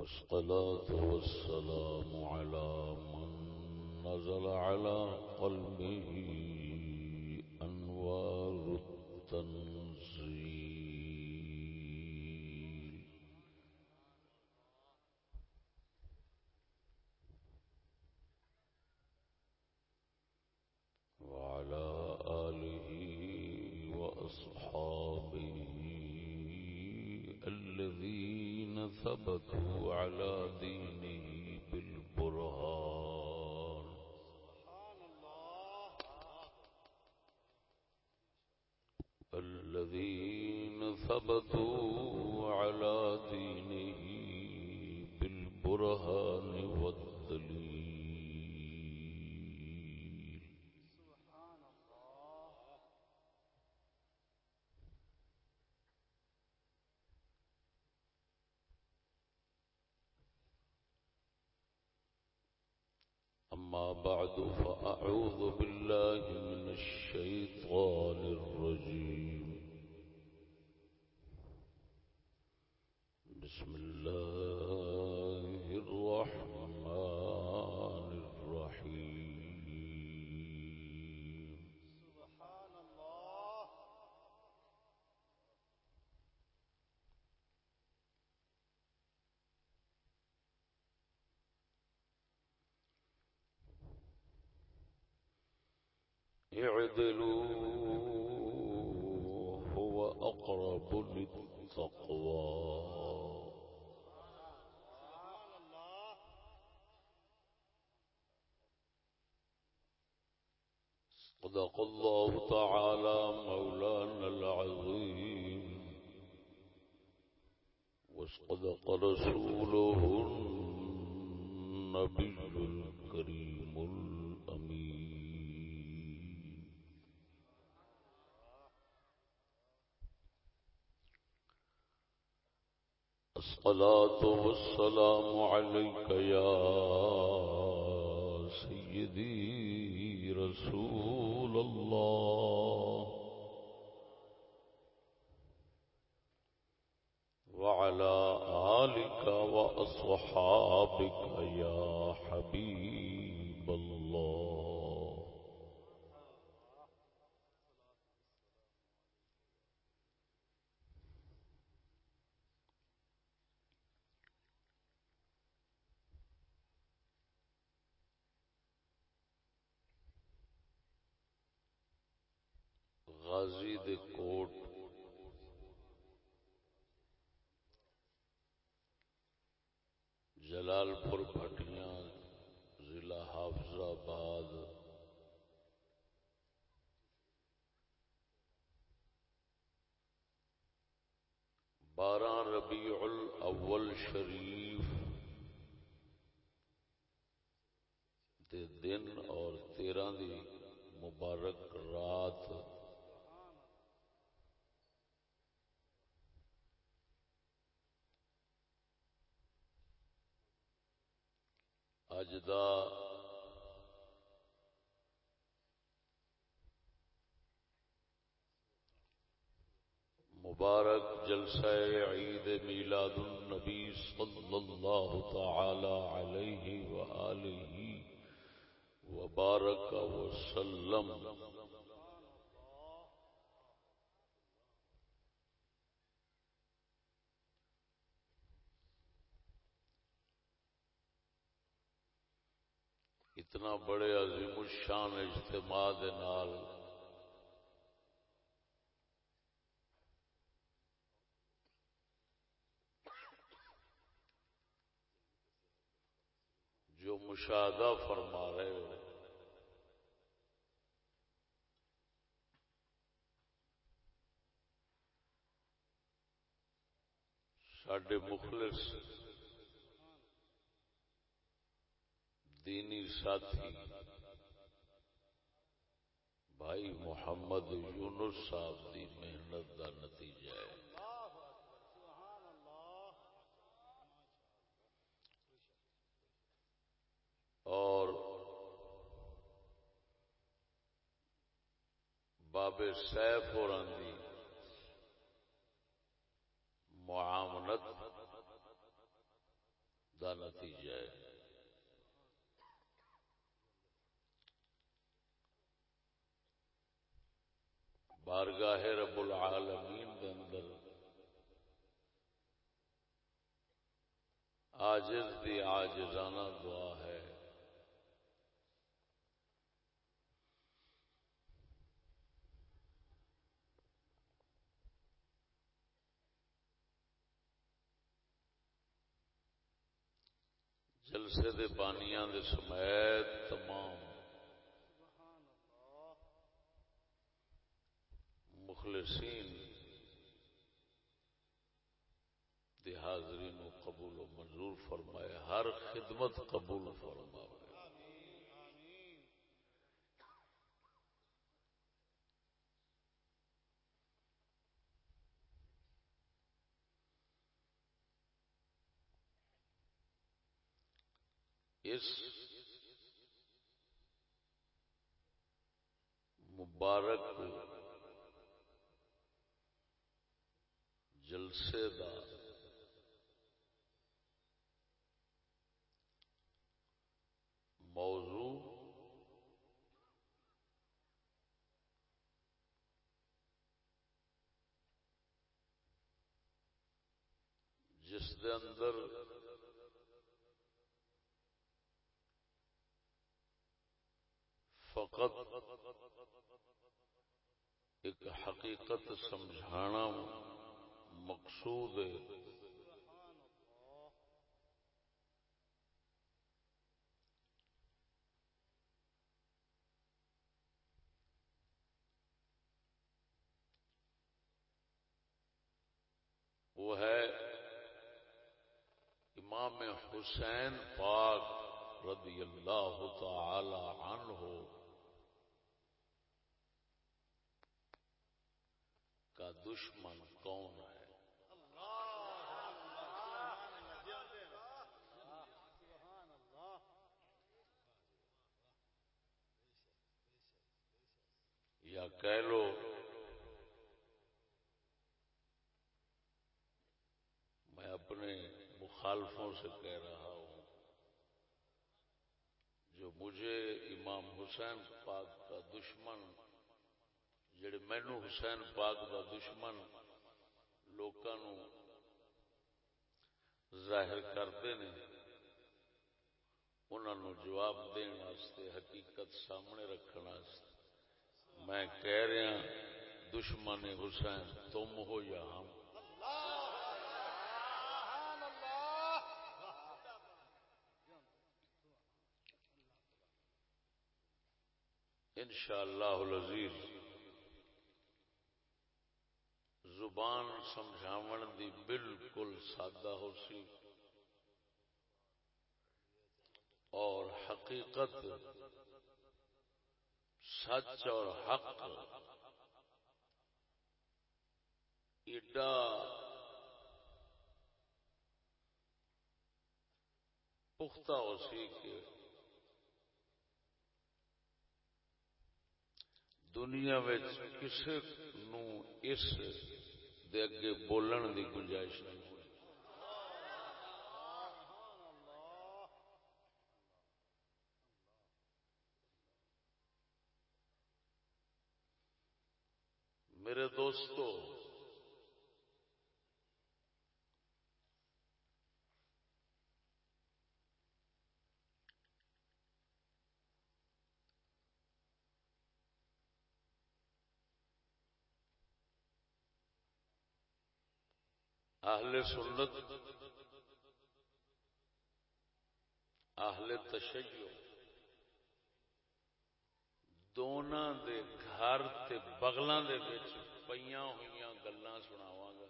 والصلاة والسلام على من نزل على قلبه أنوار التنزيل وعلى آله وأصحابه الذين ثبتوا على دينه بالبرهان. الذين ثبتوا على دينه بالبرهان والدليل أما بعد فأعوذ بالله من الشيطان الرجيم بسم الله الرحمن الرحيم سبحان الله اعدلوا هو أقرب للتقوى. صدق الله تعالى مولانا العظيم. وصدق رسوله النبي الكريم. الصلاة والسلام عليك يا سيدي رسول الله. وعلى آلك وأصحابك يا حبيب الله غازی دے کوٹ۔ جلال پور بھٹیاں، ضلع حافظ آباد۔ بارہ ربیع الاول شریف دے دن اور تیرہ دی مبارک رات سجدہ۔ مبارک جلسہ عید میلاد النبی صلی اللہ تعالی علیہ وآلہ وبارک وسلم۔ اتنا بڑے عظیم الشان اجتماع دے نال۔ جو مشاہدہ فرما رہے ہیں سڈے مخلص دینی ساتھی، بھائی محمد یونس صاحب دی محنت دا نتیجہ ہے۔ اور بابے سیف اور دی معاملت دا نتیجہ ہے۔ بارگاہ رب العالمین دے اندر۔ آجز دی آجزانہ دعا ہے۔ جلسے دے بانیاں دے سمیت تمام مخلصین دی حاضری نو قبول و منظور فرمائے ہر خدمت قبول فرمائے۔ اس مبارک جلسے دا موضوع جس دے اندر فقط ایک حقیقت سمجھانا مقصود وہ ہے امام حسین پاک رضی اللہ تعالی عنہ کا دشمن کون ہے سبحان اللہ یا کہہ لو۔ میں اپنے مخالفوں سے کہہ رہا ہوں۔ جو مجھے امام حسین پاک کا دشمن، جڑے مینو حسین پاک کا دشمن لوکاں ظاہر کرتے ہیں انہوں جواب دین واسطے، حقیقت سامنے رکھنے میں کہہ رہا دشمن حسین، تم ہو یا ہم؟ سبحان اللہ العزیز، زبان سمجھاون دی بالکل سادہ ہو سی۔ اور حقیقت سچ اور حق۔ ایڈا پختہ ہو سی کہ دنیا کسی نو اس دے اگے بولن دی گنجائش نہیں ہوئی سبحان اللہ میرے دوستو اہل سنت اہل تشیع دونوں دے گھر تے بغلاں دے وچ پئیاں ہوئیاں گلاں سناواں گا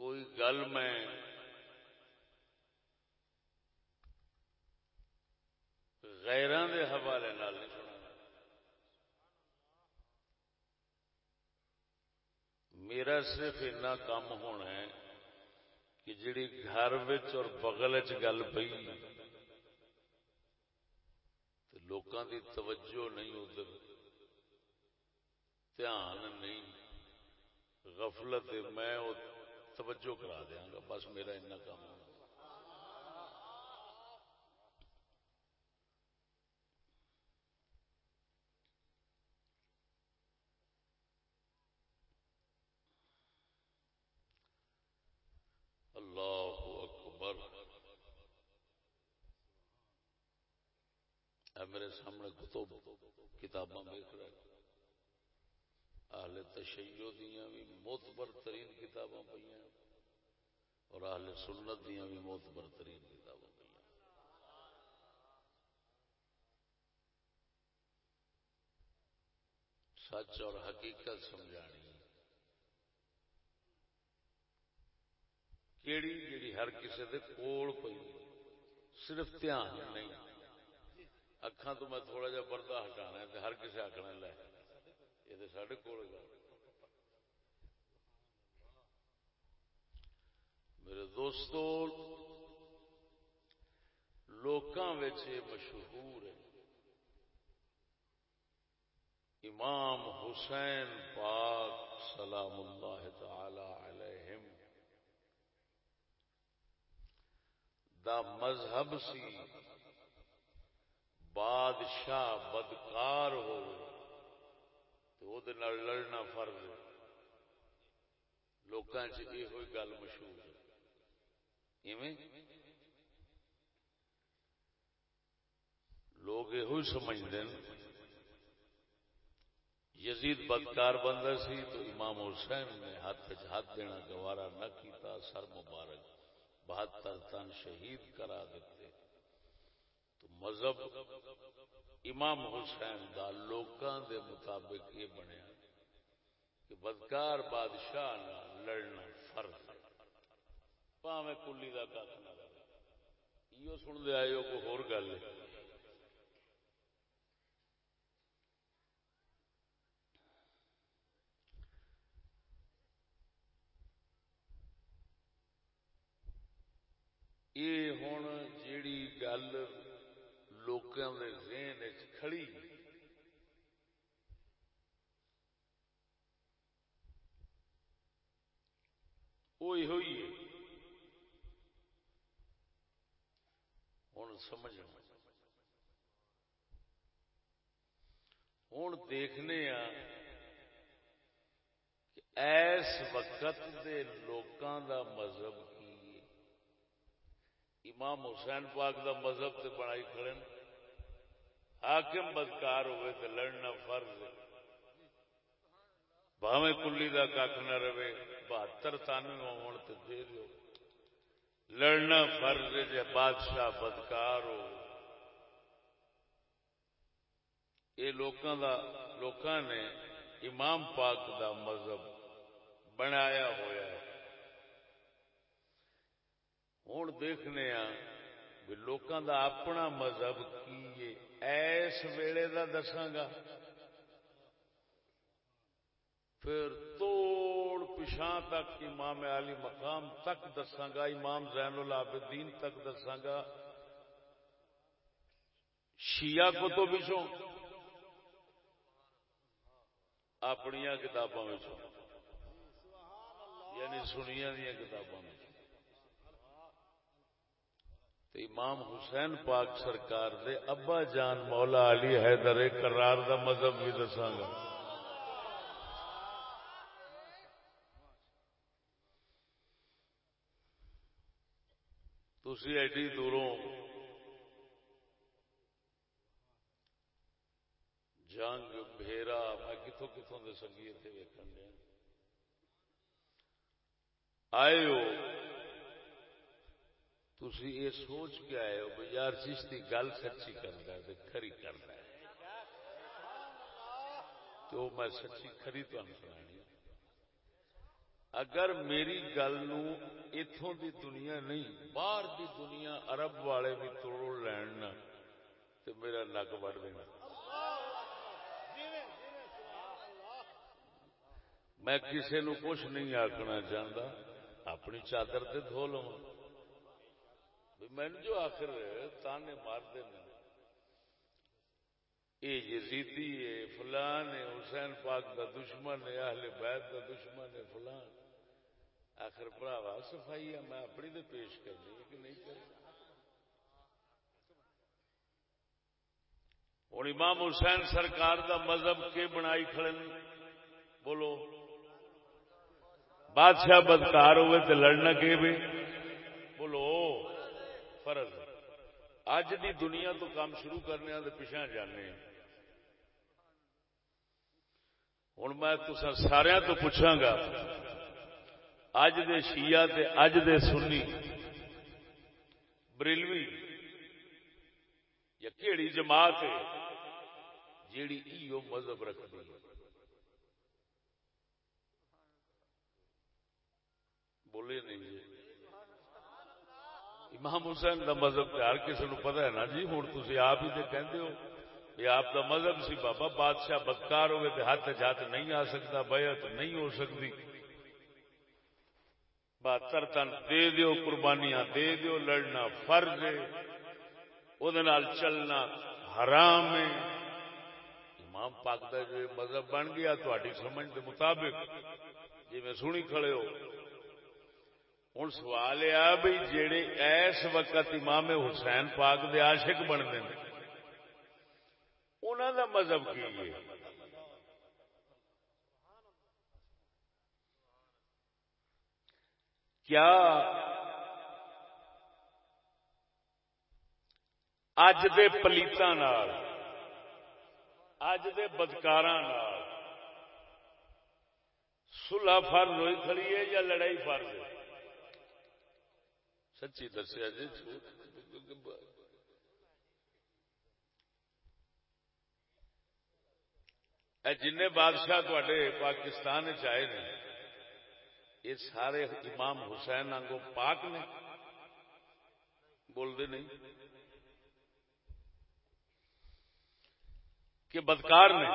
کوئی گل میں غیراں دے حوالے نال نہیں سنا میرا صرف اتنا کام ہونا ہے کہ جڑی گھر اور بغل چ گل پئی لوکاں دی توجہ نہیں ادھر۔ دھیان نہیں۔ غفلت میں توجہ کرا دیاں گا۔ بس میرا اتنا کام ہونا اللہ اکبر اے میرے سامنے کتب کتاباں دیکھ رہے اہل تشیع دیاں بھی معتبر ترین کتاباں پہ اور اہل سنت دیاں بھی معتبر ترین کتاباں پہ سچ اور حقیقت سمجھانی۔ کیڑی جیڑی ہر کسی دے کول پئی صرف دھیان نہیں۔ اکھاں تو میں تھوڑا جا پردہ ہٹانا ہے ہر کسی آکھنا لے، یہ تو سارے کول میرے دوستو، لوکاں وچ مشہور ہے۔ امام حسین پاک سلام اللہ تعالی علیہم۔ دا مذہب سی۔ بادشاہ بدکار ہو تو وہ لڑنا فرض ہے۔ لوکاں چ یہ گل مشہور ہے۔ ایویں لوگ یہ سمجھتے ہیں۔ یزید بدکار بندہ سی تو امام حسین نے ہاتھ ہاتھ دینا گوارا نہ کیتا، سر مبارک، بہتر تن شہید کرا دیتے۔ مذہب امام حسین دا لوکاں دے مطابق یہ بنیا کہ بدکار بادشاہ نہ لڑنا فرض ہے۔ پاویں کلی دا کھ نہ رہے۔ یہ سن دے آئے ہو کوئی ہور گل ہے۔ یہ ہوں جیڑی گل لوکاں دے ذہن وچ کھڑی۔ وہ یہ ہوئی ہے۔ ہوں سمجھنا ہوں دیکھنے آ کہ ایس وقت دے لوکاں دا مذہب کی امام حسین پاک دا مذہب تے بنائی کھڑے حاکم بدکار ہوئے تے لڑنا فرض ہے۔ بھاویں کلی دا کھ نہ رہے، بہتر تانوے ہون تے دے دیو۔ لڑنا فرض ہے جے بادشاہ بدکار ہو۔ یہ لوکاں دا، لوکاں نے امام پاک دا مذہب بنایا ہویا ہے۔ ہوں دیکھنے آ بھی لوکاں دا اپنا مذہب کی ہے۔ ایس ویلے دا دساگا پھر توڑ پچھاں تک امام علی مقام تک دساگا امام زین العابدین تک دساگا شیعہ کو تو بچوں اپنی کتاباں یعنی سنیا دیا کتابوں کتاباں امام حسین پاک سرکار دے ابا جان مولا علی حیدر کرار دا مذہب بھی دساگا تھی ایڈی دوروں جنگ، بھیرا، میں کتوں کتوں کے سنگی اتنے ویکن دیا۔ آئے ہو۔ تھی یہ سوچ کے آئے ہو بھائی یار چشتی گل سچی کرتا ہے کھری کرتا ہے۔ تو میں سچی کھری تمہیں سنانی اگر میری گل اتوں دی دنیا نہیں، باہر دی دنیا عرب والے بھی توڑ لین تو میرا نک وڑ دینا۔ میں کسی نو کچھ نہیں آخنا چاہتا اپنی چادر تے دھو لو مین جو آخر تانے مار دینا اے یزیدی ہے، فلان ہے، حسین پاک دا دشمن ہے، اہل بیت دا دشمن ہے، فلان۔ آخر بھراوا صفائی ہے میں اپنی تو پیش کرنی ہے کہ نہیں کرنی؟ ہوں امام حسین سرکار دا مذہب کے بنائی کھڑے بولو۔ بادشاہ بدکار ہوئے تو لڑنا کے بھی فرض۔ اج دی دنیا تو کام شروع کرنے تو پیچھا جانے ہوں میں سارا تو پوچھا گا اج دے شیعہ تے اج دے سنی، بریلوی یا کیڑی جماعت ہے جیڑی ایو مذہب رکھتی ہے۔ بولے نہیں جی۔ امام حسین دا مذہب ہر کسی نو پتا ہے نا جی ہوں تھی آپ ہی تو کہتے ہو یہ آپ دا مذہب سی بابا، بادشاہ بدکار ہوئے تو ہاتھ جات نہیں آ سکتا، بیعت نہیں ہو سکتی۔ بہتر تن دے دیو، قربانیاں دے دیو، لڑنا فرض ہے۔ وہ چلنا حرام ہے۔ امام پاک دا جو مذہب بن گیا تاری سمجھ کے مطابق۔ جی میں سنی کھڑے ہو۔ ہوں سوال یہ بھائی جہے ایس وقت امام حسین پاک دے عاشق بنتے ہیں انہوں دا مذہب کی ہے؟ کیا اج دے پلیتاں اج دے بدکاراں سلح فرض ہوئی کھڑی ہے یا لڑائی فرض ہے؟ سچی دسیا جی جن بادشاہ تے پاکستان چائے نے یہ سارے امام حسین آگوں پاک نے۔ بولتے نہیں۔ کہ بدکار نے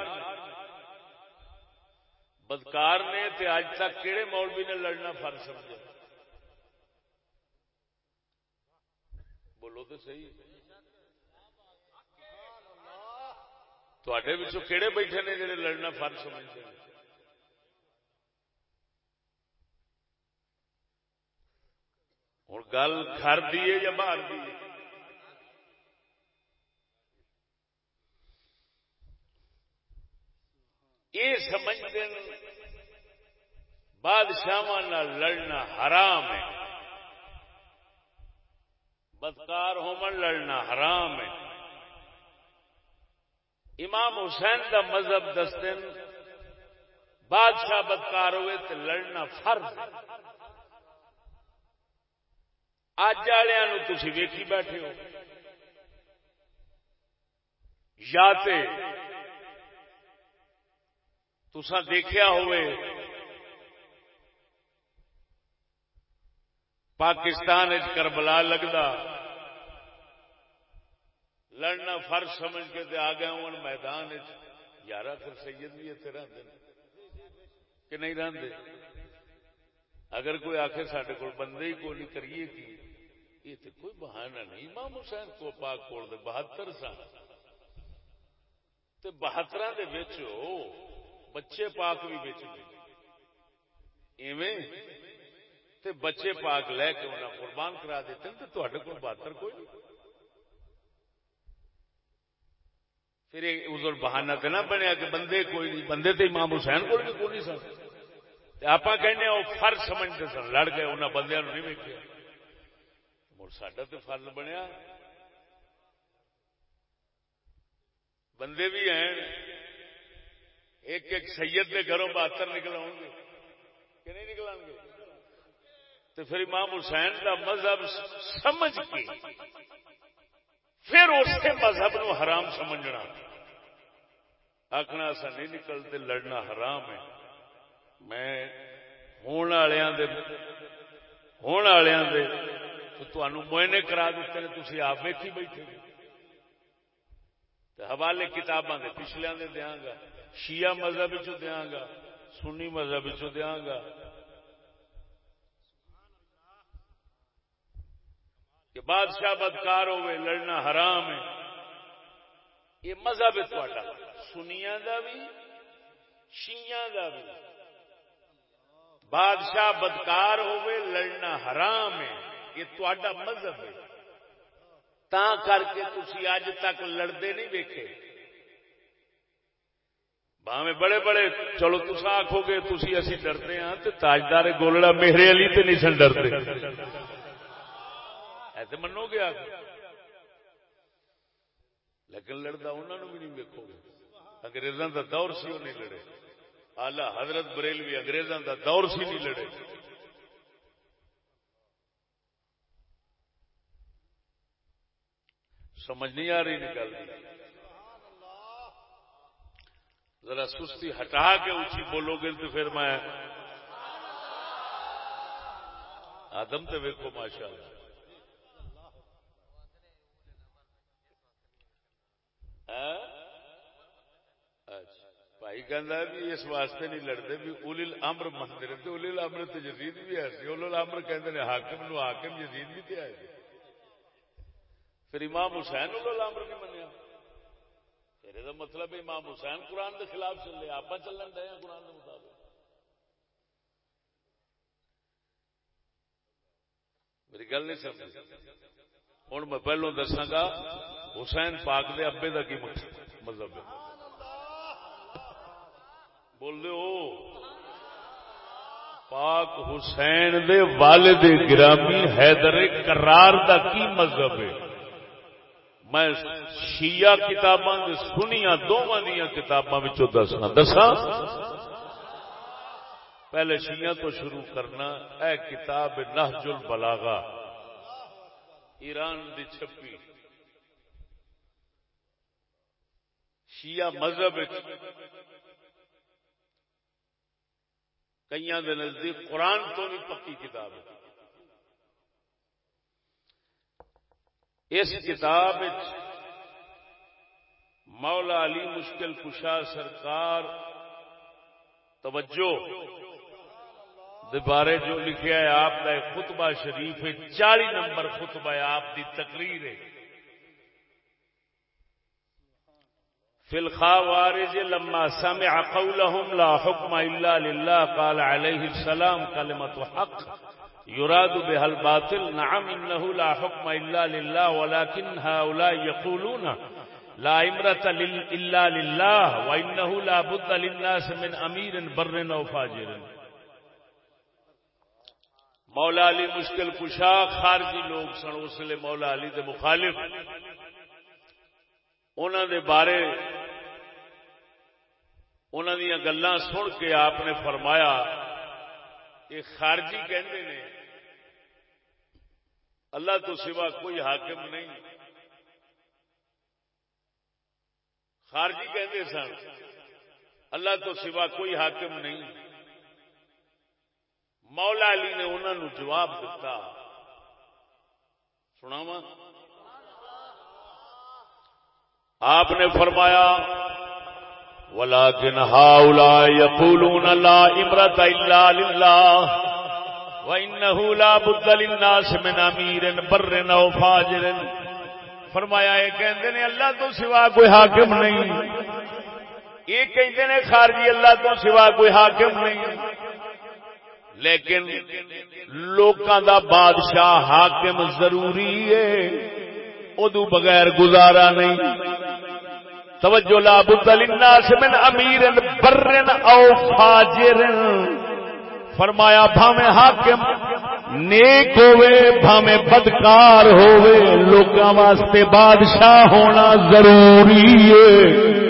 بدکار نے تے اج تک کہڑے مولوی نے لڑنا فرض سمجھا۔ بولو تو صحیح تے کہڑے بیٹھے نے جڑے لڑنا فرض سمجھتے ہیں ہوں گل گھر دی یا باہر دی یہ سمجھتے بادشاہ لڑنا حرام ہے بدکار ہومن لڑنا حرام ہے۔ امام حسین کا مذہب دستے بادشاہ بدکار ہوئے تو لڑنا فرض اج والوں تھی ویکھی بیٹھے ہو۔ یا تسا دیکھا ہوئے پاکستان کربلا لگتا لڑنا فرض سمجھ کے آ گئے ہوں میدان یار پھر سید بھی اتنے رہتے کہ نہیں رہتے اگر کوئی آخر سڈے کو بندے ہی کوئی نہیں کریے کی، یہ تو کوئی بہانہ نہیں۔ امام حسین کو پاک کول دے بہتر سن۔ بہتر دے بچے پاک بھی بچ ایویں تے بچے پاک لے کے انہیں قربان کرا دیتے تو تے کو بہتر کوئی نہیں۔ پھر ادھر بہانہ تو نہ بنیا کہ بندے کوئی نہیں، بندے تو امام حسین کو بھی کوئی نہیں سن۔ آپ کہنے وہ فرض سمجھتے سن، لڑ گئے انہیں بندے نہیں ویکیا مر سڈا تو فرض بنیا۔ بندے بھی ہیں، ایک ایک سید کے گھروں بہتر نکل آؤ گے۔ کہ نہیں نکل گے؟ تو پھر امام حسین کا مذہب سمجھ کے پھر اس مذہب نو حرام سمجھنا۔ آخنا ایسا نہیں نکلتے لڑنا حرام ہے۔ میں ہونے والے تو موئنے کرا دیتے ہیں تھی آپ ویکھی بیٹھے حوالے کتاباں کے پچھلے دے دیا گا، شیعہ مذہب دیا گا، سنی مذہب دیا گا۔ کہ بادشاہ بدکار ہوئے، لڑنا حرام ہے۔ یہ مذہب ہے تھوڑا سنیا دا بھی شیعہ دا بھی۔ بادشاہ بدکار ہوئے، لڑنا حرام ہے۔ یہ تھوڑا مذہب ہے۔ تا کر کے تسی اج تک لڑتے نہیں ویکھے۔ باویں بڑے بڑے، چلو تسا آخو گے تھی اسی ڈرتے ہاں تو تاجدار گولڑا میرے علی تے نہیں سن ڈرتے۔ ایسے منو گے آ لیکن لڑتا انہوں نے بھی نہیں ویکو گے۔ اگریزاں کا دور سی وہ نہیں لڑے۔ آلہ حضرت بریلوی اگریزاں کا دور سی نہیں لڑے۔ سمجھ نہیں آ رہی نکل۔ ذرا سستی ہٹا کے اونچی بولو گے تو پھر میں آدم تو ویکو ماشاء اللہ ہاں؟ اچھا بھائی کہ بھی اس واسطے نہیں لڑتے بھی الیل امر مندر تو الیل امر تو جزید بھی ایسے الیل امر کہ حاکم نو حاکم جزید بھی تے آئے جی۔ پھر امام حسین الیل امر نہیں منیا۔ پھر یہ مطلب امام حسین قرآن کے خلاف چلے آپ چلن ڈے قرآن کے مطابق۔ میری گل نہیں سمجھ ہوں میں پہلو دساگا حسین پاک دے ابے کا کی مطلب ہے؟ بول دے ہو پاک حسین دے والد گرامی حیدر کرار دا کی مذہب ہے؟ میں شیعہ کتاباں سنیا دونوں دیا کتاباں دسنا دسا پہلے شیعہ تو شروع کرنا، اے کتاب نہج البلاغہ، ایران دی چھپی۔ شیعہ مذہب کئی نزدیک قرآن تو بھی پکی کتاب ہے۔ اس کتاب مولا علی مشکل کشا سرکار توجہ بارے جو لکھا ہے، آپ کا خطبہ شریف ہے، چالی نمبر خطبہ ہے آپ کی تقریر ہے۔ فی الخوارج لما سمع قولهم لا حکم الا للہ قال علیہ السلام کلمت حق يراد بها الباطل نعم انه لا حکم الا للہ ولكن هؤلاء يقولون لا امرة الا للہ وانه لا بد للناس من امیر بر او فاجر مولا علی مشکل کشا خارجی لوگ سن اس لیے مولا علی دے مخالف انہوں دے بارے انہوں دیا گلان سن کے آپ نے فرمایا، یہ خارجی کہندے نے، اللہ تو سوا کوئی حاکم نہیں۔ خارجی کہندے سن، اللہ تو سوا کوئی حاکم نہیں۔ مولا علی نے انہوں جواب دیتا سنا آپ نے فرمایا ولا کن ہاؤلا یقولون لا امرت الا للہ وانه لا بد للناس من امیر بر او فاجر. فرمایا، یہ کہندے نے اللہ تو سوا کوئی حاکم نہیں۔ یہ کہندے نے خارجی، اللہ تو سوا کوئی حاکم نہیں۔ لیکن لوکاں دا بادشاہ حاکم ضروری ہے، ادو بغیر گزارا نہیں۔ توجہ لا بد للناس من امیر بر او فاجر. فرمایا بھاویں حاکم، نیک ہوے بھاویں بدکار ہوے لوکاں واسطے بادشاہ ہونا ضروری ہے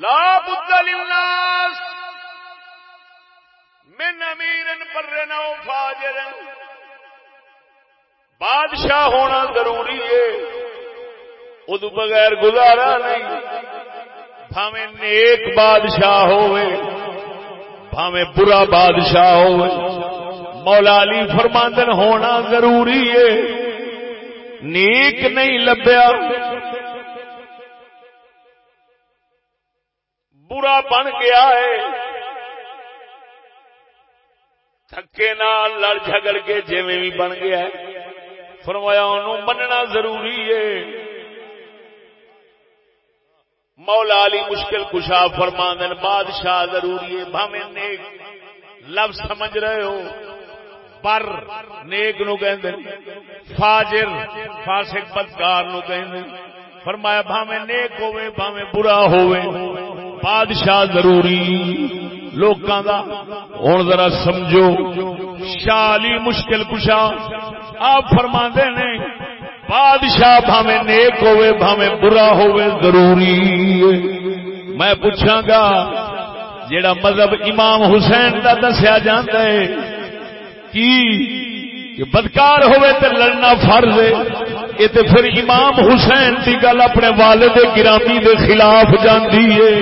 لا بد للناس من امیر پر او فاجر بادشاہ ہونا ضروری ہے۔ ادو بغیر گزارا نہیں۔ بھاویں نیک بادشاہ ہوئے۔ بھاویں برا بادشاہ ہوئے۔ مولا علی فرماندن ہونا ضروری ہے۔ نیک نہیں لبیا برا بن گیا ہے۔ تھکے نال لڑ جھگڑ کے جیویں بھی بن گیا ہے۔ فرمایا انہوں مننا ضروری ہے۔ مولا علی مشکل کشا فرما فرمان بادشاہ ضروری ہے بھاویں نیک لفظ سمجھ رہے ہو۔ پر نیک نو کہندے فاجر فاسق بدکار نو کہندے فرمایا بھاویں نیک ہوے بھاویں برا ہوے بادشاہ ضروری، لوکاں دا۔ ہن ذرا سمجھو شالی مشکل کشا آپ فرماندے نے، بادشاہ بھاویں نیک ہوے بھاویں برا ہوے ضروری میں پوچھاں گا جیڑا مذہب امام حسین دا دسیا جاندا ہے، کی؟ کہ بدکار ہوئے تے لڑنا فرض ہے۔ یہ تے پھر امام حسین کی گل اپنے والد گرامی دے خلاف جاندی ہے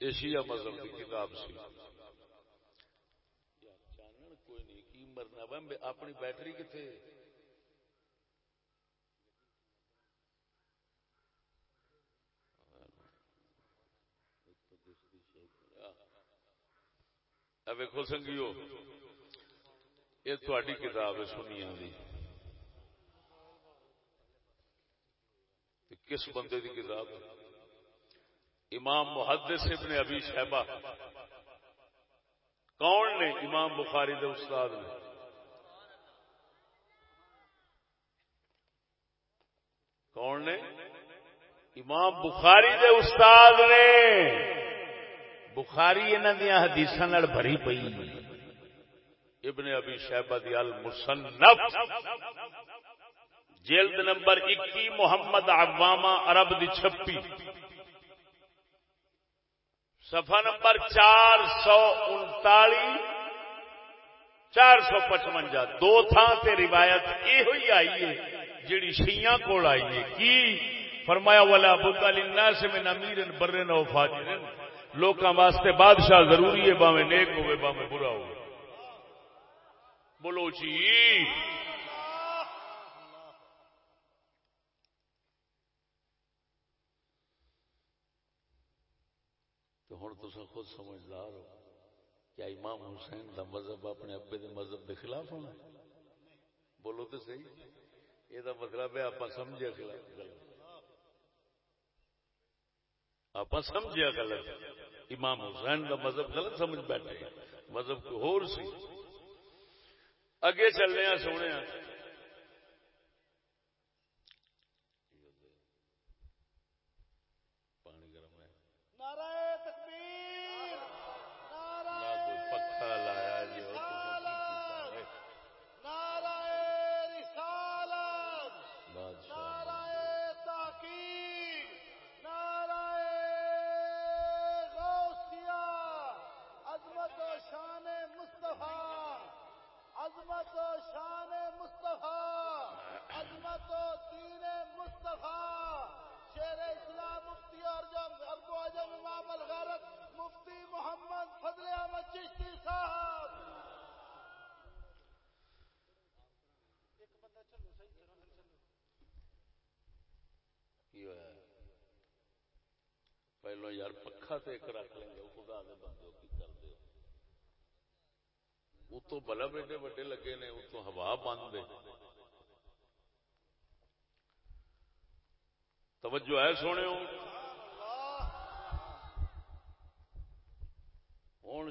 ایشیا مذہب کی کتاب سی کوئی نہیں کی مرنا اپنی بیٹری کتنے ویکو سنگیو، یہ تھوڑی کتاب ہے سنیا دی۔ کس بندے دی کتاب ہے؟ امام محدث ابن ابی شہبہ کون نے امام بخاری دے استاد نے؟ کون نے؟ امام بخاری دے استاد نے۔ بخاری انہوں دیا حدیث بھری پئی۔ ابن ابی شہبہ دی المصنف۔ جلد نمبر اکی محمد عوامہ عرب دی چھپی۔ صفحہ نمبر چار سو انتالی، چار سو پچمنجا دو تھان سے روایت یہ ہوئی آئی ہے۔ جیڑی شیعہ کول آئی ہے، کی؟ فرمایا والا بتا لینا سے میں امیر برن و فاجر۔ لوکاں واسطے بادشاہ ضروری ہے، باویں نیک ہوئے، باویں برا ہوئے۔ بولو جی۔ تو ہوں تو خود سمجھدار ہو کیا امام حسین دا مذہب اپنے ابے دے مذہب دے خلاف ہونا بولو تو صحیح۔ یہ مطلب ہے آپ سمجھے آپ سمجھیا غلط امام حسین کا مذہب غلط سمجھ بیٹھے۔ مذہب کو ہور سی۔ اگے چلنے سونے پانی گرم ہے نعرہ تکبیر نہ نعرہ کوئی پکا لایا جی اور نعرہ رسالت بادشاہ نعرہ تحقیق نعرہ غوثیہ عظمت و شان مصطفیٰ عظمت و شان مصطفیٰ، عظمت و دین مصطفیٰ، شیر اسلام مفتی اور جب ارب و امام الغیرت مفتی محمد فضل احمد چشتی صاحب۔ ایک بندہ چلو، صحیح چلو کی ہوا پہلو یار پکا تو ایک رکھ لیں گے، خدا دے بندے کی۔ اتو بلب ایڈے وڈے لگے نے، اتو ہوا بند ہے توجہ ہے سونے ہوں۔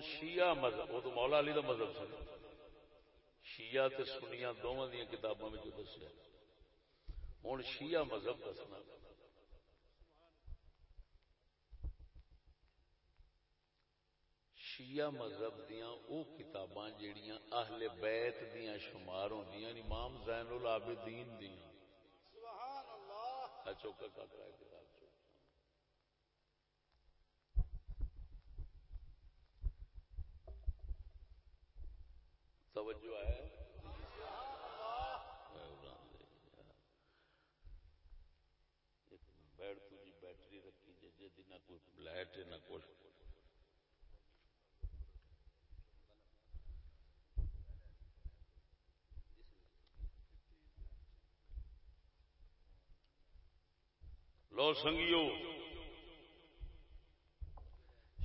شیعہ مذہب، وہ تو مولا علی کا مذہب سی شیعہ تے سنیاں دونوں دیا کتابوں میں جو دسیا۔ ہوں شیعہ مذہب دسنا۔ شیعہ مذہب دیاں او کتاباں جیڑیاں اہل بیت دیاں شمار ہوندیاں یعنی امام زین العابدین دیاں۔ سبحان اللہ۔ اے چوکا کا کرائے کتاب توجہ ہے؟ بیٹھ تو جی بیٹری رکھی جی جی نہ کوئی لائٹ نہ کچھ لو سنگیو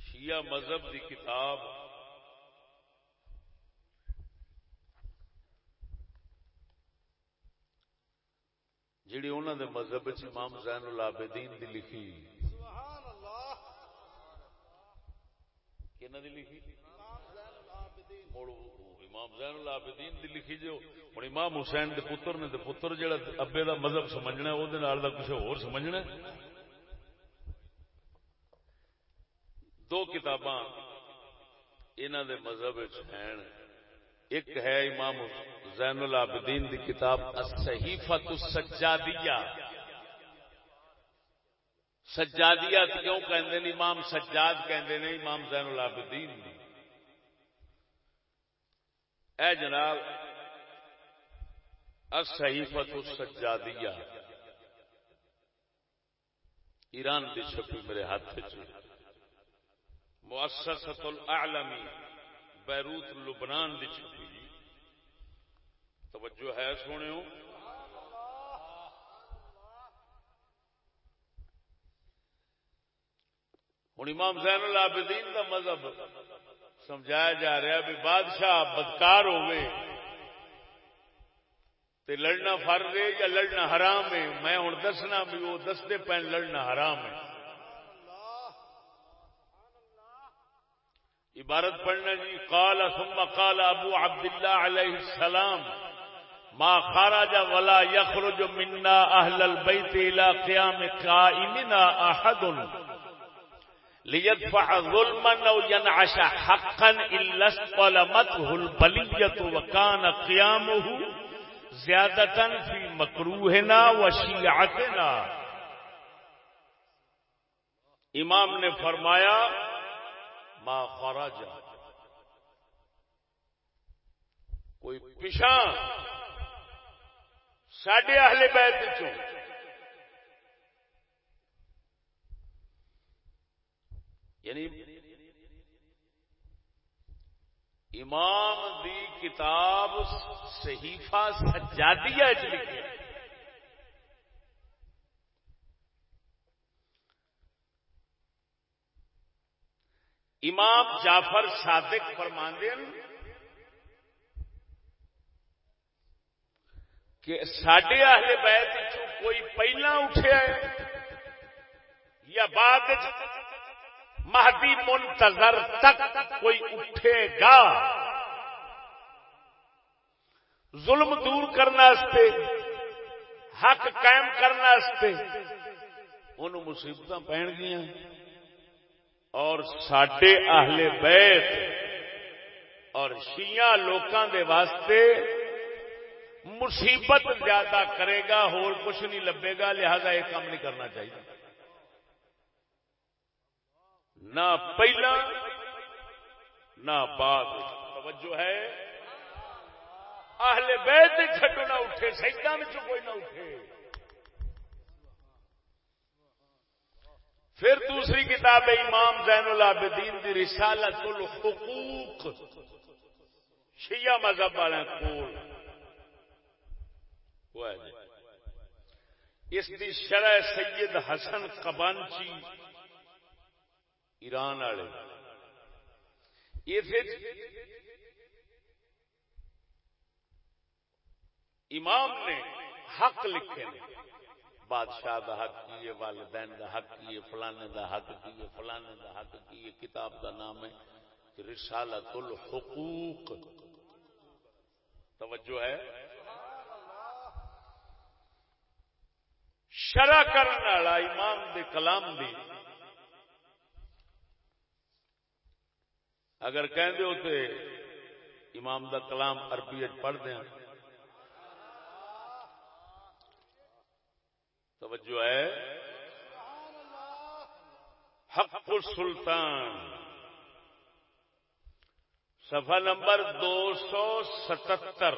شیعہ مذہب دی کتاب جیڑی انہوں دے مذہب امام زین العابدین دی لکھی۔ سبحان اللہ۔ کہنا دی لکھی؟ مڑ امام زین العابدین دی لکھی جو، ہن امام حسین دے پتر نے تے پتر جڑا ابے دا مذہب سمجھنا ہے او دے نال دا کچھ اور سمجھنا ہے۔ دو کتاباں انہاں دے مذہب وچ ہیں۔ ایک ہے امام زین العابدین دی کتاب الصحیفۃ السجادیہ۔ سجادیہ کیوں کہندے نے؟ امام سجاد کہندے نے، امام زین العابدین دی۔ اے جناب، الصحیفۃ السجادیہ۔ ایران دی چھپی میرے ہاتھ وچ۔ مؤسسۃ الاعلمی بیروت لبنان دی چھپی۔ توجہ ہے سونیو ہوں امام زین العابدین دا مذہب۔ سمجھایا جا رہا بھی بادشاہ بدکار ہوئے تے لڑنا فرض ہے یا لڑنا حرام ہے؟ میں ہوں دسنا بھی وہ دستے پین لڑنا حرام ہے۔ عبارت پڑھنا جی قال ثم قال ابو عبد الله عليه السلام، ما خرج ولا يخرج منا اهل البيت الى قيام قائمنا احد۔ ليدفع ظلما او ينعش حقا الا استلمته البليه وكان قيامه زياده في مكروهنا وشيعتنا۔ امام نے فرمایا، ما خرج۔ کوئی پچھا سڈے اہل بیت چوں یعنی امام دی کتاب صحیفہ سجادیہ لکھے امام جعفر صادق فرماندے کہ سڈے اہل بیت کوئی پہلا اٹھیا ہے یا بعد مہدی منتظر تک کوئی اٹھے گا۔ ظلم دور کرنے حق قائم کرنے ان مصیبت پہن گیا۔ اور سڈے اہل بیت اور شیعہ لوکاں دے واسطے مصیبت زیادہ کرے گا اور کچھ نہیں لبے گا، لہذا یہ کام نہیں کرنا چاہیے۔ نہ پہلا، نہ بعد. توجہ ہے؟ اہل بیت چھٹو نہ اٹھے سیدا میں کوئی نہ اٹھے. پھر دوسری کتاب ہے امام زین العابدین دی رسالت الحقوق. شیعہ مذہب والے کول. جی. اس دی شرح سید حسن قبانچی ایران والے۔ امام نے حق لکھے نے۔ بادشاہ دا حق کیے والدین دا حق کیے فلانے دا حق کیے فلانے دا حق کیے کتاب دا نام ہے رسالت الحقوق توجہ ہے۔ شرع کرنے والا امام دے کلام دی اگر کہندے ہو تے امام دا کلام عربی پڑھ دیں ہاں۔ توجہ ہے؟ حق السلطان صفحہ نمبر دو سو ستتر۔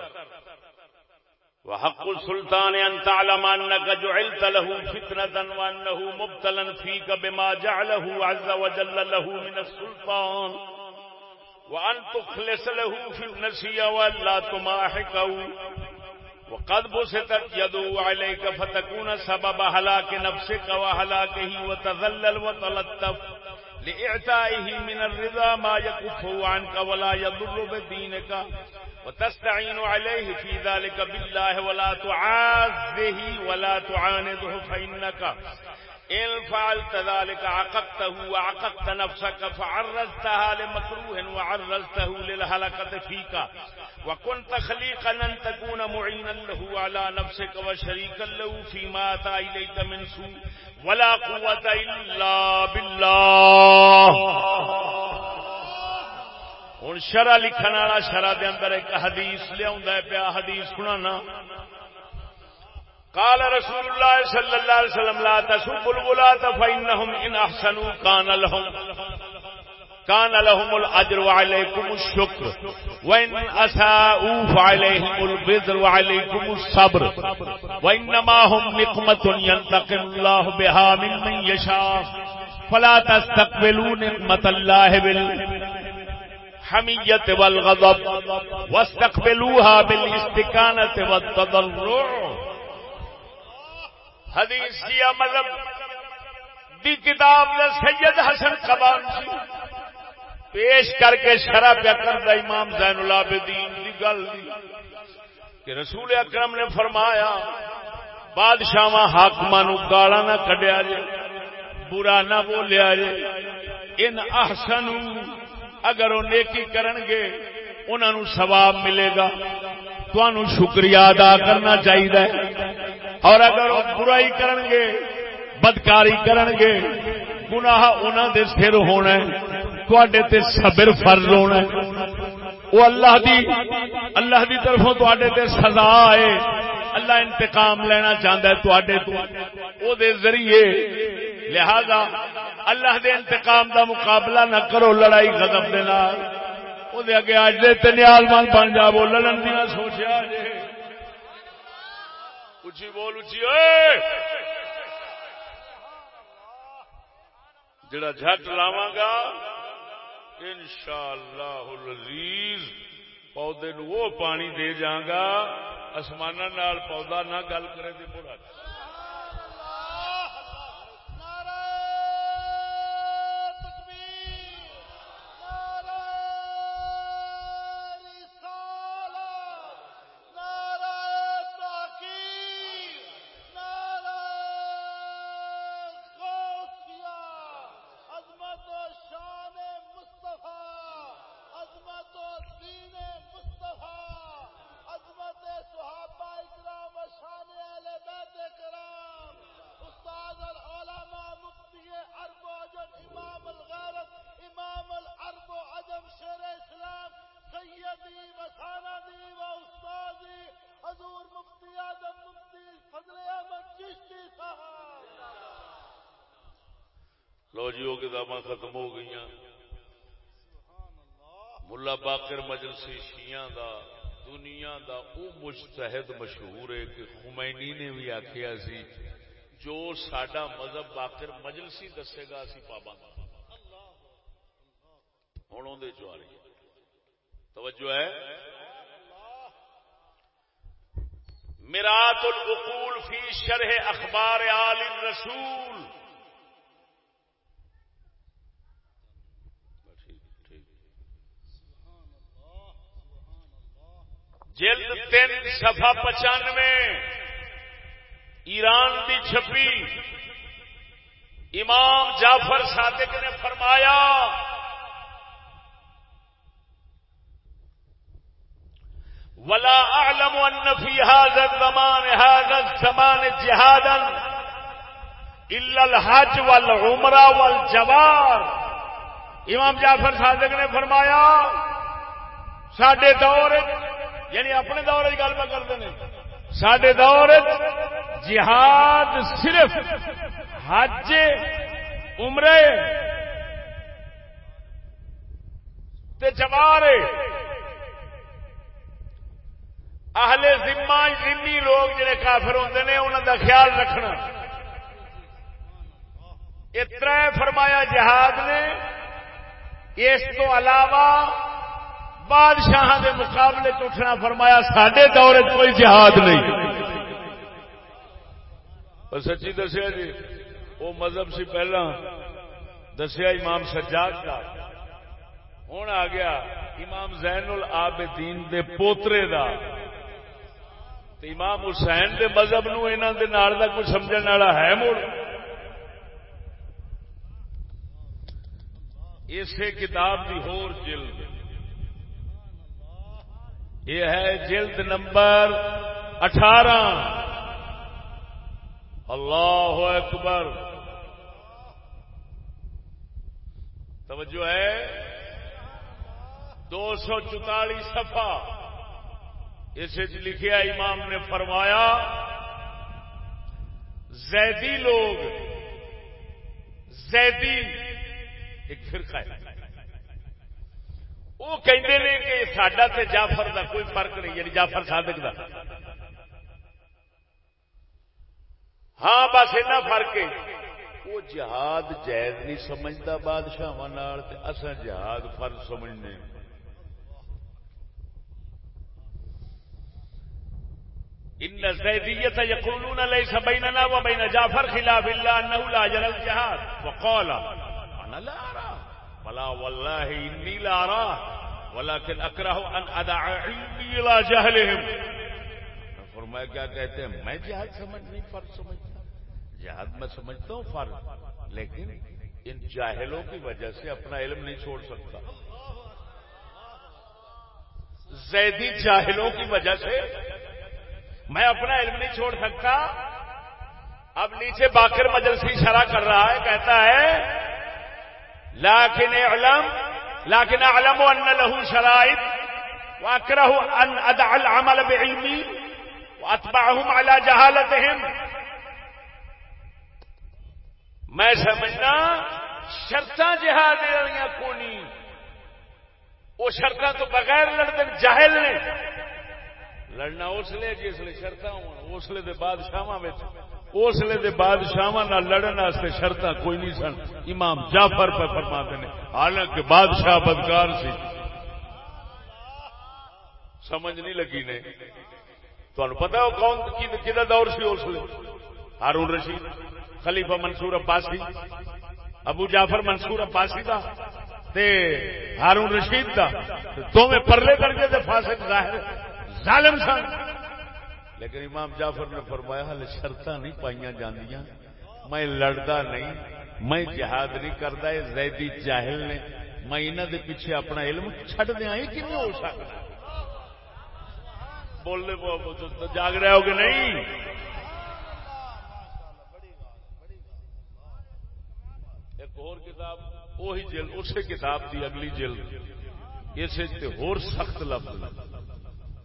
وحق السلطان ان تعلم انك جعلت له فتنة وانه مبتلا فيك بما جعله عز وجل له من السلطان۔ وان تخلص له في النسي ولا تماحقه. وقد بسطت يده عليك فتكون سبب هلاك نفسك وهلاكه وتذلل وتلطف. لإعتائه من الرضا ما يكفه عنك ولا يضر بدينك. وتستعين عليه في ذلك بالله ولا تعاذه ولا تعانده فإنك إن فعلت ذلك عقدته وعقدت نفسك فعرزتها لمكروه وعرزته للهلكة فيك. وكنت خليقا أن تكون معينا له على نفسك وشريكا له فيما أتى إليك من سوء. ولا قوة إلا بالله. ہوں شرح لکھن والا شرح دے اندر ایک حدیث لیا پیا حدیث سنانا۔ قال رسول الله صلى الله عليه وسلم، لا تسبوا الولاة فإنهم إن أحسنوا. كان لهم كان لهم الأجر وعليكم الشكر. وإن أساءوا فعليهم البذر وعليكم الصبر. وإنما هم نقمة ينتقم الله بها من من يشاء. فلا تستقبلوا نقمة الله بالحمية والغضب واستقبلوها بالاستكانة والتضرع. حدیث کیا مذہب دی کتاب نے سید حسن قبان سی۔ پیش کر کے شرح پیا کر امام زین العابدین دی گل دی۔ کہ رسول اکرم نے فرمایا بادشاہ حاکم نو گالا نہ کڈیا جے، برا نہ بولیا جے۔ ان احسن اگر وہ نیکی کرن گے انہوں ثواب ملے گا۔ تو شکریہ ادا کرنا چاہیے اور اگر وہ برائی کرن گے بدکاری کرن گے گناہ انہوں دے سر ہونا تے تے صبر فرض ہونا وہ اللہ دی اللہ دی طرفوں تے تے سزا آئے اللہ انتقام لینا چاہتا ہے تے تو۔ او دے ذریعے، لہذا اللہ دے انتقام دا مقابلہ نہ کرو، لڑائی غضب دے نال۔ اگے اج دے تے نیاز مند بن جا وہ لڑن دی نہ سوچیا جے اچھی بول اچھی جڑا جٹ لاوا گا ان شاء اللہ پودے نو وہ پانی دے جاگا آسمان پودا نہ گل کرے تو برا جی وہ کتاباں ختم ہو گئی ملا باقر مجلسی شیاں دا، دنیا دا او مجتہد مشہور ہے کہ خمینی نے بھی آخیا سی، جو سڈا مذہب باقر مجلسی دسے گا اسی پابند۔ ہوں اندر چ آ رہی توجہ ہے۔ میرات العقول فی شرح اخبار آل الرسول۔ جلد تین سفا پچانوے۔ ایران دی چھپی۔ امام جعفر صادق نے فرمایا، ولا اعلم ان في هذا الزمان هذا الزمان جهادا الا الحج والعمرہ والجوار۔ امام جعفر صادق نے فرمایا، ساڈے دور یعنی اپنے دور کی گل کرتے ہیں۔ سڈے دور جہاد صرف حج، عمرے جمارے اہل ذمہ ذمی لوگ جڑے کافر ہوتے ہیں انہوں کا خیال رکھنا۔ اتنا فرمایا جہاد نے۔ اس تو علاوہ بادشاہ کے مقابلے اٹھنا فرمایا سڈے دور کوئی جہاد نہیں۔ سچی دسیا جی وہ مذہب سی پہلا دسیا امام سجاد کا ہوں آ گیا امام زین العابدین دے پوترے دا۔ تے امام حسین دے مذہب نو انہاں دے نال دا کوئی سمجھن والا ہے مڑ۔ اسے کتاب دی ہور جلد۔ یہ ہے جلد نمبر اٹھارہ۔ اللہ اکبر۔ توجہ ہے؟ دو سو چوتالیس سفا اس لکھیا امام نے فرمایا، زیدی لوگ، زیدی، ایک فرقہ ہے۔ وہ کہ سڈا تے جعفر دا کوئی فرق نہیں یعنی جعفر صادق دا۔ ہاں بس ایسا فرق ہے۔ وہ جہاد جائز نہیں سمجھتا بادشاہ اصا جہاد فرض سمجھنے۔ ان الزيديه يقولون ليس بيننا وبين جعفر خلاف الا انه لا الجهاد وقال انا لا ارى ولا والله اني لا اراه ولكن اكره ان ادع علمي الى جهلهم فرمایا، کیا کہتے ہیں؟ میں جہاد سمجھ نہیں فرض سمجھتا۔ جہاد میں سمجھتا ہوں فرض لیکن ان جاہلوں کی وجہ سے اپنا علم نہیں چھوڑ سکتا۔ زیدی جاہلوں کی وجہ سے میں اپنا علم نہیں چھوڑ سکتا۔ اب نیچے باقر مجلسی شرح کر رہا ہے، کہتا ہے لاکن علم لاکن علم ان له شرائط واکره ان ادع العمل بعلمي واتبعهم على جهالتهم. میں سمجھنا شرط جہاد والی کونی؟ وہ شرط تو بغیر لڑتے جاہل نے۔ لڑنا اس لیے جس لیے شرط اسلے دے بادشاہ اسلے دے بادشاہ لڑن واسطے شرط کوئی نہیں سن۔ امام جعفر پہ فرما نے حالانکہ بادشاہ بدکار سی۔ سمجھ نہیں لگی نے۔ تمہیں پتا وہ کون کدا دور سی اس لیے ہارون رشید، خلیفہ منصور عباسی، ابو جعفر منصور عباسی دا تے ہارون رشید دا۔ دونوں پرلے درجے دے فاسق ظاہر، ظالم سن۔ لیکن امام جعفر نے فرمایا ہل شرط نہیں پائیا جاندیاں۔ میں لڑتا نہیں، میں جہاد نہیں کرتا یہ زیدی جاہل نے۔ میں انہوں دے پیچھے اپنا علم چھڈ دیا یہ کیوں ہو سکتا بولنے جاگ رہے ہو کہ نہیں؟ ایک اور کتاب وہی جلد، اسی کتاب دی اگلی جلد۔ اسے ہور سخت لفظ۔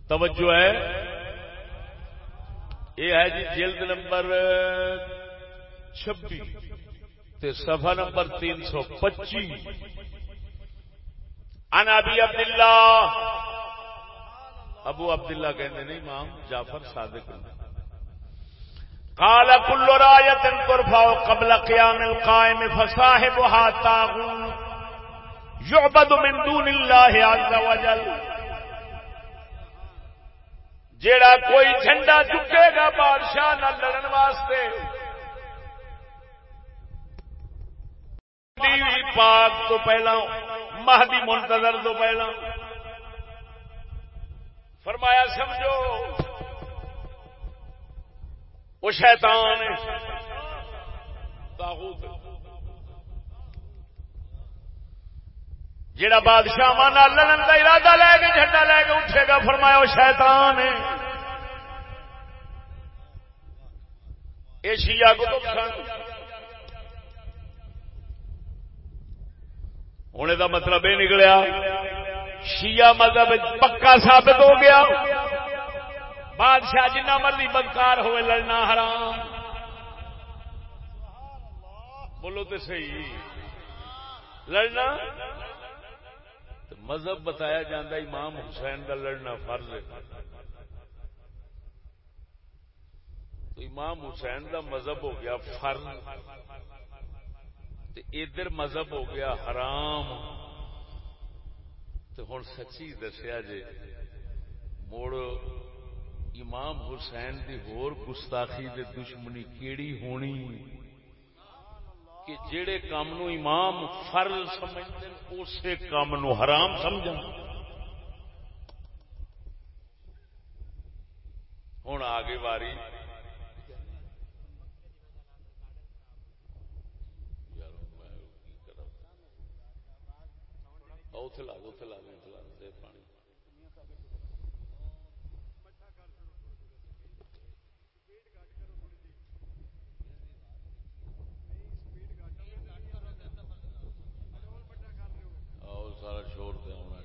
توجہ ہے؟ یہ ہے جی جلد نمبر چھبی سفا نمبر تین سو پچی۔ ان ابی عبد اللہ ابو عبد اللہ کہتے نہیں مام جعفر صادق قال كل راية ترفع قبل قيام القائم فصاحبها طاغوت يعبد من دون الله عز وجل۔ جیڑا کوئی جھنڈا چکے گا بادشاہ نہ لڑن واسطے۔ پاک تو پہلا، مہدی منتظر تو پہلا۔ فرمایا، سمجھو، وہ شیطان تاغوت جڑا بادشاہ لڑن کا ارادہ لے کے جھنڈا لے کے اٹھے گا، فرمایا شیطان ہے۔ یہ شیعہ کو مطلب یہ نکلیا، شیعہ مذہب پکا ثابت ہو گیا۔ بادشاہ جنہ مرضی بدکار ہوئے، لڑنا حرام۔ بولو تو صحیح۔ لڑنا؟ مذہب بتایا جاتا امام حسین کا لڑنا فرض ہے۔ تو امام حسین کا مذہب ہو گیا فرض۔ ادھر مذہب ہو گیا حرام۔ تو ہوں سچی دسیا جی مڑ امام حسین دی ہور گستاخی دے دشمنی کیڑی ہونی؟ کہ جڑے کام نو امام فرض سمجھتے ہیں اسی کام نو حرام سمجھ ہوں آگے باری اتنے لا دو لا دو پانی آؤ سارا شور دے آنا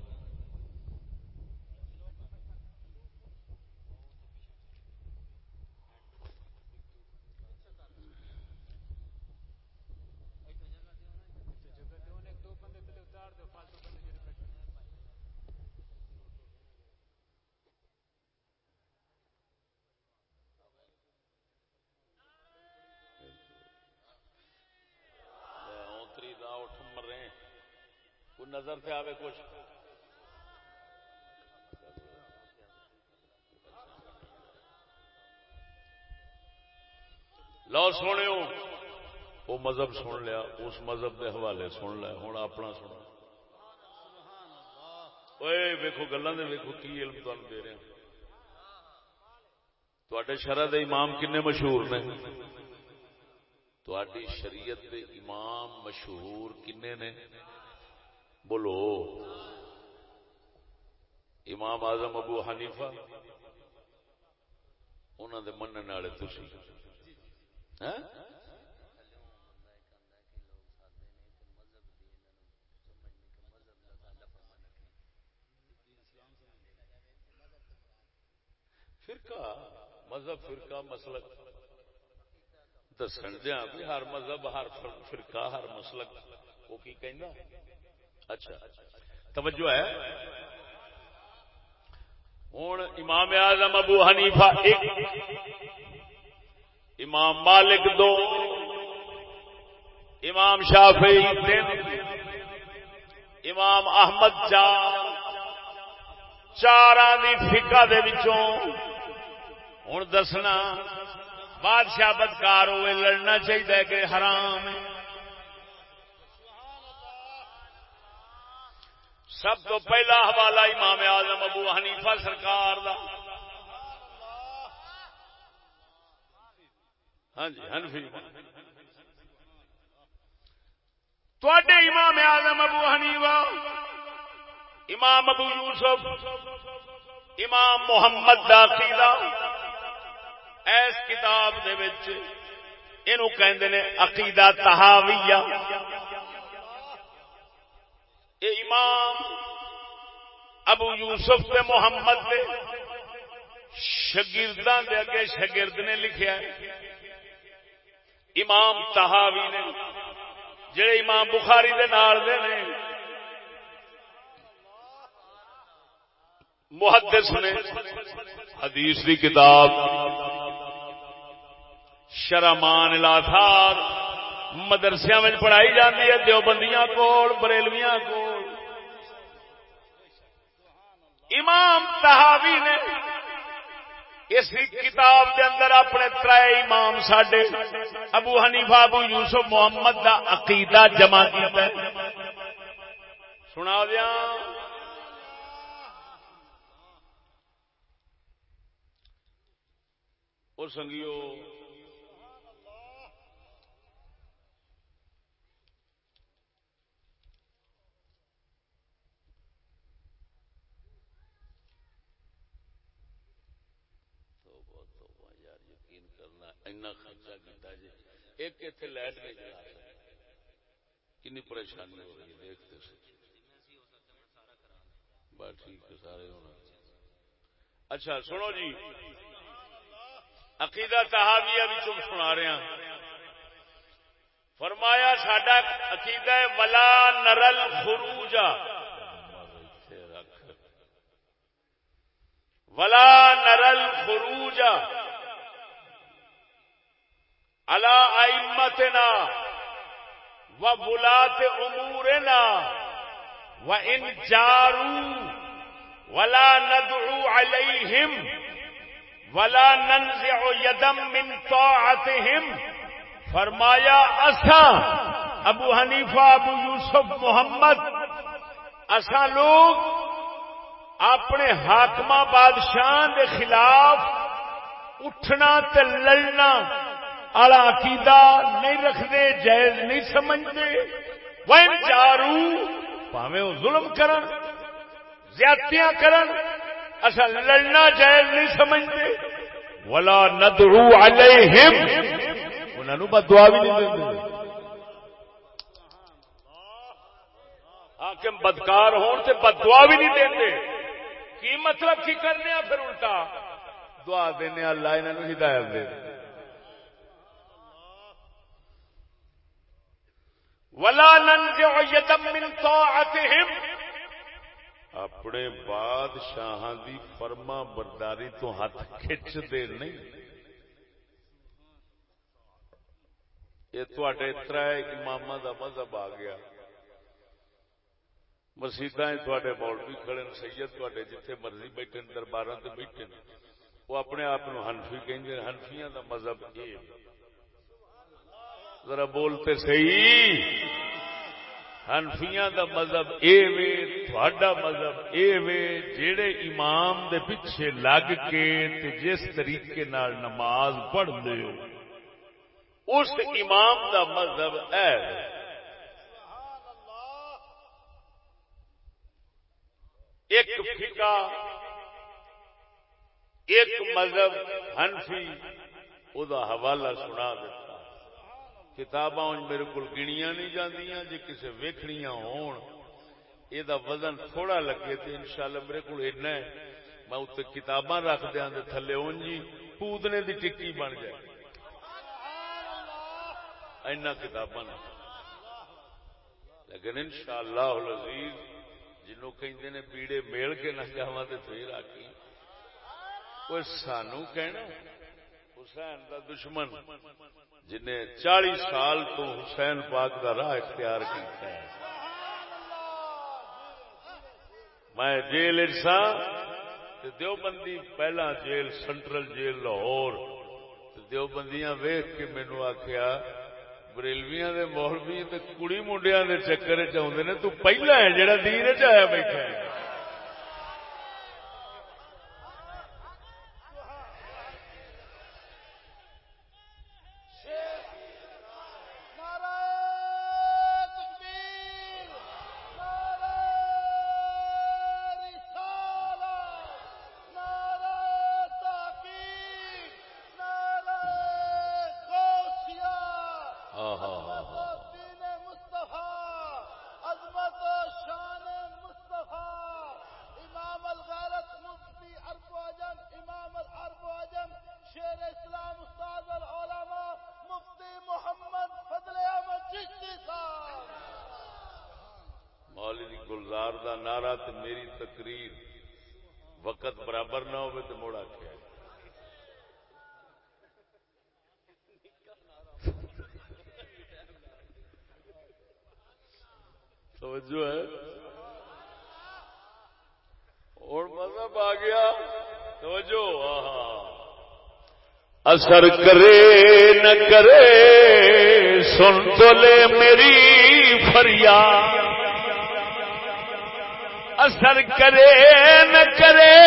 اونتری دا اٹھ مر رہے ہیں کوئی نظر سے آوے کچھ۔ لو سونے وہ مذہب سن لیا، اس مذہب دے حوالے سن لیا ہوں اپنا سنا ویکو گلوں دے ویکو کی علم تمہیں دے رہے تے شرح دے امام کنے مشہور نے؟ تھی شریعت دے امام مشہور کنے نے؟ بولو۔ امام اعظم ابو حنیفہ انہوں دے منن والے تھی ہاں؟ فرقہ، مذہب فرقہ، مسلک۔ دسن دیا بھی ہر مذہب، ہر فرقہ، ہر مسلک۔ وہ کی کہنا اچھا توجہ ہے۔ ہوں امام اعظم ابو حنیفہ ایک، امام مالک دو، امام شافعی تین، امام احمد چار چار دی فقہ دے وچوں۔ ہوں دسنا، بادشاہ بدکار ہوئے، لڑنا چاہیے کہ حرام ہے۔ سب تو پہلا حوالہ امام اعظم ابو حنیفہ سرکار دا۔ ہاں جی حنفی۔ تے امام اعظم ابو حنیفہ، امام ابو یوسف، امام محمد داخلہ ایس کتاب دے وچ اینو کہندے نے عقیدہ تحاویہ اے امام ابو یوسف تے محمد دے شاگرداں دے اگے شاگرد نے لکھیا ہے۔ امام تحاوی نے، جڑے امام بخاری دے نال دے نے، محدث نے حدیث دی کتاب شرمان لاثار مدرسیا میں پڑھائی جاتی ہے، دیوبندیاں کول، بریلویاں کول۔ امام تحاوی نے اس کتاب کے اندر اپنے تر امام سڈے ابو حنیفہ، ابو یوسف محمد دا عقیدہ جمع کیا سنا دیا اور سنگیو خرچہ کیتا جی ایک اتنے لائٹ نہیں جلا کنی پریشانی ہو رہی ہے، دیکھتے بس ٹھیک ہے، سارے ہونا۔ اچھا سنو جی۔ عقیدہ تحاویہ بھی چم سنا رہے ہیں۔ فرمایا، ساڈا عقیدہ ولا نرل خروجا ولا نرل خروجا الا ائمتنا و بلات امورنا و ان جارو ولا ندعو عليهم ولا ننزع يدا من طاعتهم فرمایا، اساں ابو حنیفہ، ابو یوسف، محمد، اساں لوگ اپنے حاکم بادشاہ کے خلاف اٹھنا تے لڑنا آڑا عقیدہ نہیں رکھتے، جائز نہیں سمجھتے۔ وین جارو پاوے وہ ظلم کرن، زیادتیاں کرن اصا لڑنا جائز نہیں سمجھتے۔ ولا ندرو علیہم انہوں نے بدعا بھی نہیں دیں حاکم بدکار ہون تے بدعا بھی نہیں دیں کی مطلب کی کرنے پھر الٹا۔ دعا دینے اللہ انہوں نے ہدایت دے۔ ولا ننزع من طاعتهم۔ اپنے بادشاہ دی فرما برداری تو ہاتھ کھچ دے نہیں۔ یہ تھوڑے تر امام دا مذہب آ گیا۔ مسیح مولوی کھڑے سید تھوڑے جتھے مرضی بیٹھے دربار سے بیٹھے وہ اپنے آپ ہنفی کہ ہنفیاں دا مذہب یہ ذرا بولتے صحیح۔ ہنفیاں دا مذہب اے وے، تھوڑا مذہب اے وے جڑے امام دے پیچھے لگ کے تے جس طریقے نال نماز پڑھ دے ہو۔ اس امام دا مذہب اے ایک فقہ، ایک مذہب ہنفی او دا حوالہ سنا دیتا کتاباں میرے کو گنیا نہیں جاندیاں جی کسے ویکھنیاں ہون۔ یہ دا وزن تھوڑا لگے تو انشاءاللہ میرے کو اینا ہے۔ میں اتنے کتاباں رکھ دیا دے تھلے اون جی پودنے دی ٹکی بن جائے۔ اینا کتاباں لیکن انشاءاللہ العزیز جنوں کہیں نے بیڑے میل کے نہ جاواں تے پھر آکی کوئی سانو کہنا حسین دا دشمن۔ جنہیں چالی سال تو حسین پاک کا راہ اختیار کیا ہے۔ میں جیل سا دیوبندی، پہلا جیل سینٹرل جیل لاہور۔ دیوبندیاں ویخ کے مینو آخیا بریلویاں دے مولوی تے کڑی منڈیاں دے چکر چاہتے نے، تو پہلا ہے جڑا دین چیا بیٹھا ہے۔ والا نعرہ میری تقریر وقت برابر نہ ہوئے تو موڑا کیا توجہ ہے۔ اور مذہب آ گیا۔ توجہ۔ اثر کرے نہ کرے، سن تو لے میری فریاد۔ اثر کرے، نہ کرے۔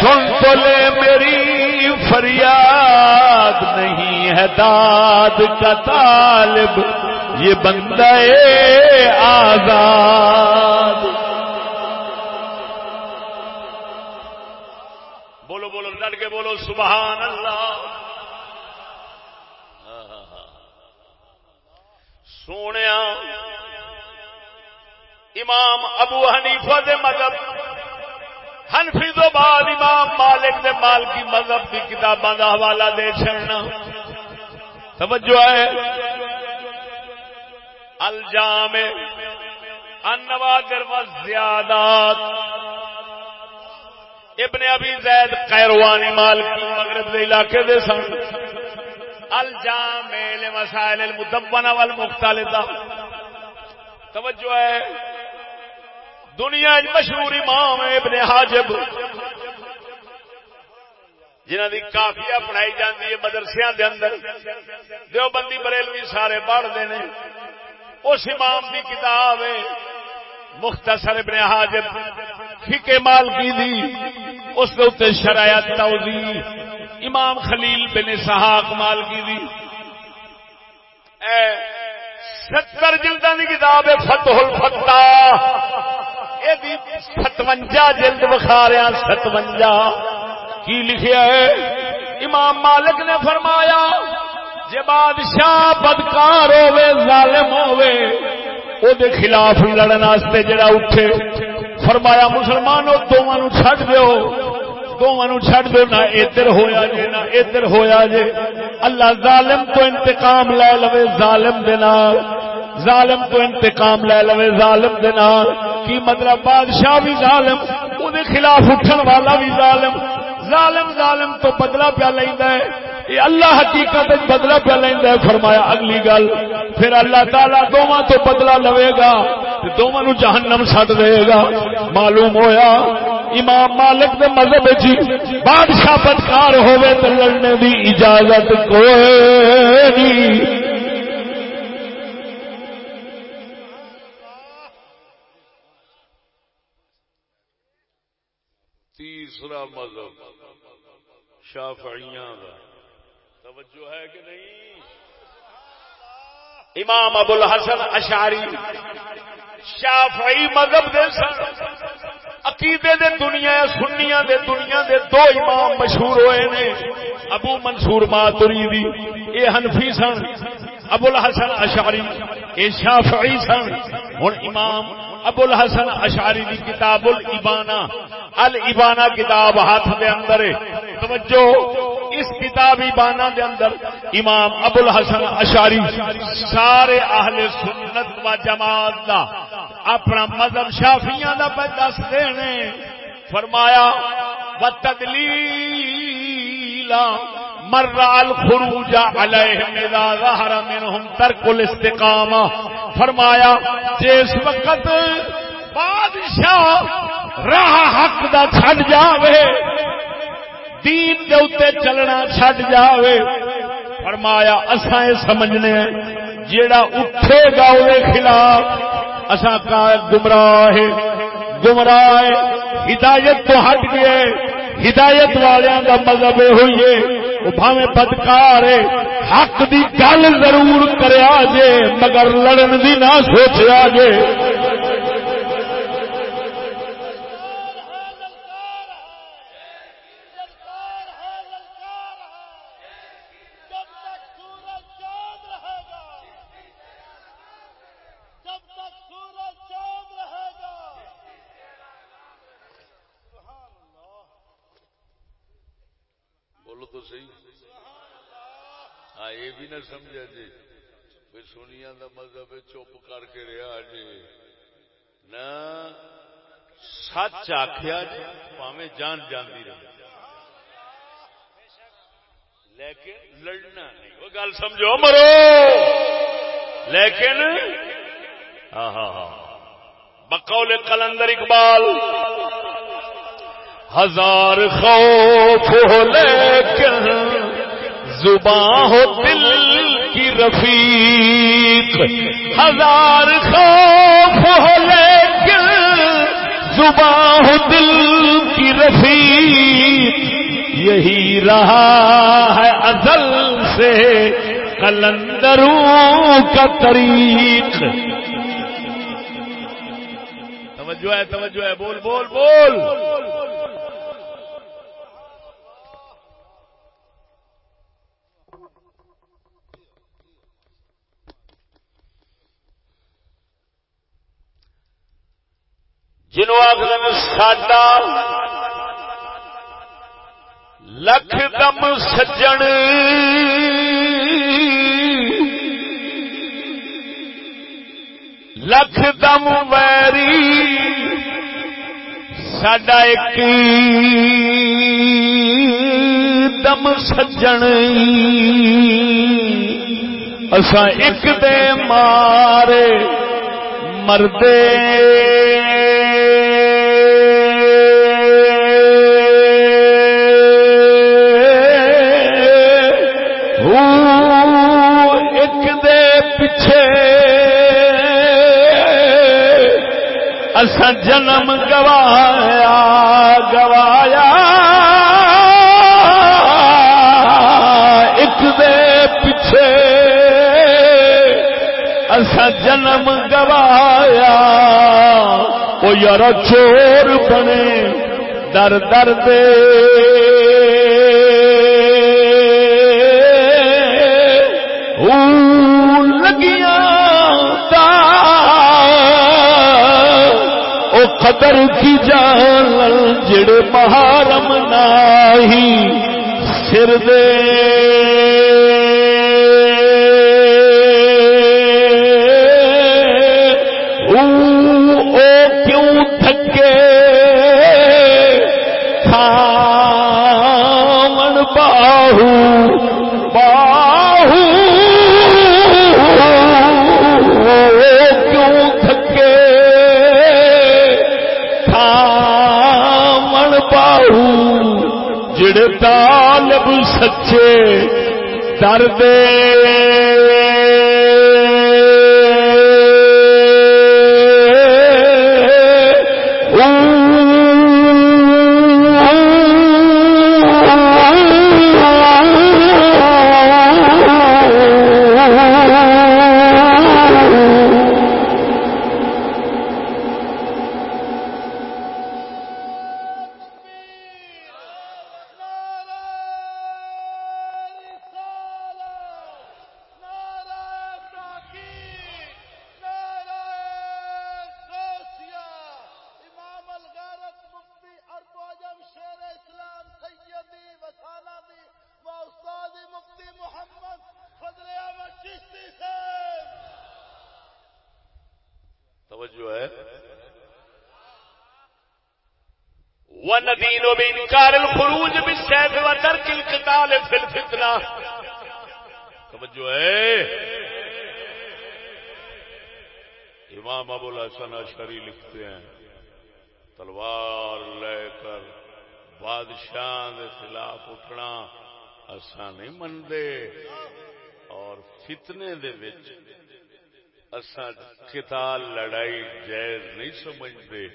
سن تو لے میری فریاد، نہیں ہے داد کا طالب، یہ بندہ آزاد۔ بولو سبحان اللہ۔ ہاں، ہاں، ہاں۔ سونے امام ابو حنیفہ دے مذہب ہنفی تو بعد امام مالک دے مال کی مذہب کی کتاباں کا حوالہ دے چڑنا توجہ ہے۔ الجام انوادر و زیادات۔ ابن ابی زید قیروانی مال کی مغرب دے علاقے دے سن۔ الجام مسائل المدونہ والمختلطہ۔ توجہ ہے۔ دنیا مشہور امام ابن حاجب جنہ دی کافیا پڑھائی جاتی ہے مدرسیا دے اندر دیو بندی بریلوی سارے پڑھتے ہیں۔ اس امام دی کتاب ہے مختصر ابن حاجب فکے مال کی دی، اس کے اتنے شرائط توضیح۔ امام خلیل بن سہاق مال کی دی۔ اے، ستر جلدان کی کتاب ہے فتح الفتح ستوجا جلد بخا ستوجا کی لکھیا ہے؟ امام مالک نے فرمایا جی بادشاہ بدکار ہوے ظالم ہوے او دے خلاف لڑن واسطے جڑا اٹھے۔ فرمایا، مسلمانوں دونوں چھڈ دیو۔ دونوں چھڈ دو نہ ادھر ہویا جے، نہ ادھر ہویا جے۔ اللہ ظالم تو انتقام لے لوے، ظالم دے نال۔ ظالم تو انتقام لے لوے، ظالم دے نال۔ کی مطلب بادشاہ بھی ظالم او دے خلاف اٹھن والا بھی ظالم۔ ظالم ظالم تو بدلا پیا لینا ہے۔ یہ اللہ حقیقت بدلا پیا لینا ہے۔ فرمایا، اگلی گل، پھر اللہ تعالی دونوں تو بدلا لوے گا دونوں نو جہنم سٹ دے گا۔ معلوم ہویا، امام مالک دے مذہب جی بادشاہ بدکار ہوے تو لڑنے دی اجازت کوئی نہیں۔ تیسرا مذہب شافعیاں دا۔ توجہ ہے کہ نہیں؟ امام ابو الحسن اشاری شافعی مذہب دے سن۔ عقیدے دے دنیا سنیاں دے دنیا دے دو امام مشہور ہوئے نے۔ ابو منصور ماتریدی اے حنفی سن۔ ابو الحسن اشاری اے شافعی سن۔ ہن امام ابو الحسن اشاری دی کتاب الابانا الابانا کتاب ہاتھ دے اندر توجہ، اس کتاب ابانا دے اندر امام ابو الحسن اشاری سارے اہل سنت و جماعت دا اپنا مذہب شافیاں دا پہ دس دینے۔ فرمایا و تدلیلا مر الخروج علیہم اذا ظہر منہم ترک الاستقامہ۔ فرمایا، جس وقت بادشاہ راہ حق دا چھڑ جاوے، دین دے اوتے چلنا چھڑ جاوے۔ فرمایا، اساں یہ سمجھنے ہیں، جیڑا اٹھے گا او خلاف، اساں کا گمراہ ہے گمراہ ہدایت تو ہٹ گئے۔ ہدایت والوں کا مذہب ہوئی ہے۔ وہ بدکار ہے۔ حق دی گل ضرور کریا جے مگر لڑن دی نہ سوچیا جے بولو تو صحیح ہاں یہ بھی نہ سمجھا جی۔ بھائی سنیا دا مذہب چپ کر کے رہا جی۔ نہ سچ آخیا جی پاوے جان جاندی رہے۔ لیکن لڑنا نہیں۔ وہ گل سمجھو مرو۔ لیکن ہاں ہاں ہاں۔ بقول قلندر اقبال، ہزار خوف ہو، لیکن زباں ہو دل کی رفیق۔ ہزار خوف ہو لیکن زباں ہو دل کی رفیق۔ یہی رہا ہے ازل سے قلندروں کا طریق۔ توجہ ہے توجہ ہے، بول بول بول۔ جنوں آخر ساڈا لکھ دم سجن لکھ دم ویری ساڈا ایک دم سجن اسا ایک دے مارے مردے اسا جنم گوایا گوایا۔ ایک دے پیچھے اسا جنم گوایا۔ وہ یار چور بنے، در در دے۔ لگیا قدر کی جان جڑے محرم نہیں سر دے طالب سچے درد محمد فضل احمد چشتی سے توجہ ہے۔ وندین بإنكار الخروج بالسيف وترك القتال في الفتنة۔ توجہ ہے۔ امام ابو الحسن اشری لکھتے ہیں، تلوار لے کر بادشاہ کے خلاف اٹھنا۔ اسا نہیں منتے اور فتنے دے وچ اسا قتال لڑائی جائز نہیں سمجھتے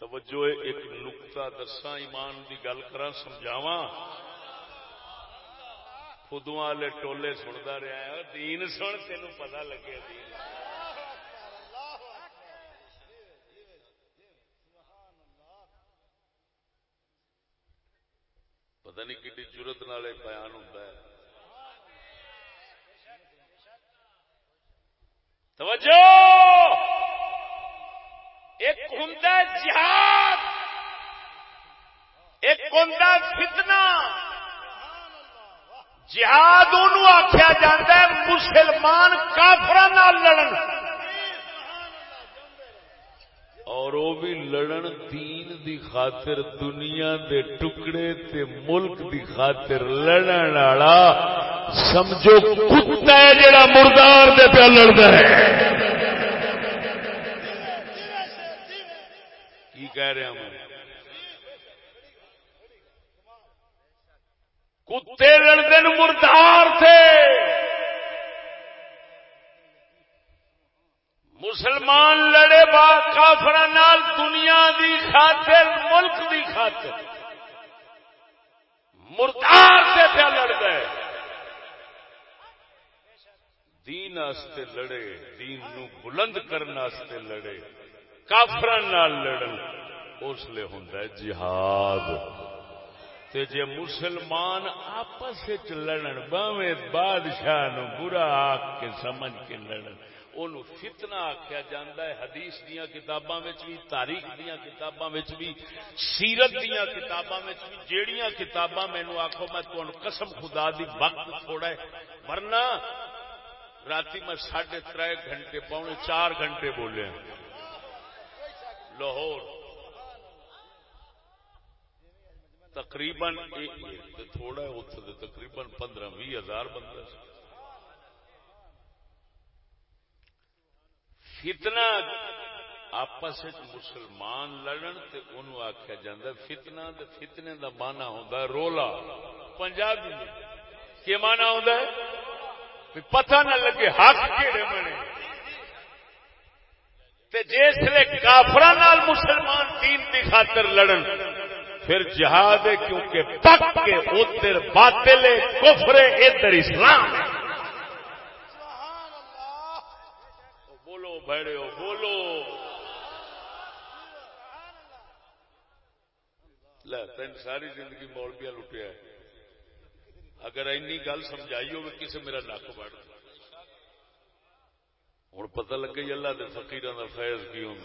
توجہ، ایک نقطہ دساں، ایمان دی گل کراں، سمجھاواں۔ خودوں والے ٹولے سنتا رہا ہے، دین سن، تینوں پتہ لگے دین پتہ نہیں کتنی ضرورت نال بیان ہوتا ہے۔ توجہ! ایک ہوں جہاد، ایک ہوں فتنہ۔ جہاد انہوں آخیا جا مسلمان کافر لڑن۔ اور وہ بھی لڑن دین دی خاطر، دنیا دے ٹکڑے تے ملک دی خاطر لڑن والا، سمجھو کتا ہے جڑا مردار دے پہ لڑتا ہے۔ کی کہہ رہا میں کتے لڑتے مردار تھے۔ دنیا دی خاطر، ملک دی خاطر۔ مردار سے پیا لڑ گئے دین آستے لڑے، دین نو بلند کرنے آستے لڑے۔ کافر نال لڑن، اس لیے ہوندا ہے جہاد۔ تے جے مسلمان آپس لڑن، باویں بادشاہ نو برا آکھ کے سمجھ کے لڑن۔ اونوں فتنہ آکھیا جاندا ہے، حدیث دیاں کتاباں وچ بھی تاریخ دیاں کتاباں وچ بھی سیرت دیاں کتاباں وچ بھی جیڑیاں کتاباں مینوں آکھو میں تانوں قسم خدا دی وقت تھوڑا ہے، ورنہ راتی میں ساڑھے تر گھنٹے پونے چار گھنٹے بولے لاہور۔ تقریباً تھوڑا اتنے تقریباً پندرہ بھی ہزار بندہ فتنہ آپس مسلمان لڑن تے انہوں آخیا جا فتنہ تے فتنے دا مانا ہوتا ہے رولا۔ پنجابی کی مانا ہوتا ہے؟ پتہ نہ لگے حق کہڑے بنے۔ تے جسے کافر مسلمان دین کی خاطر لڑن، پھر جہاد ہے کیونکہ پک کے ادھر باطل کفر ادھر اسلام۔ ہے بولو ہو بولو۔ لے، تین ساری زندگی مولبیا لٹیا ہے۔ اگر اینی گل سمجھائی ہو کسی میرا نک بڑھ ہوں پتہ لگے جی اللہ کے فقیر کا فیض کی ہوں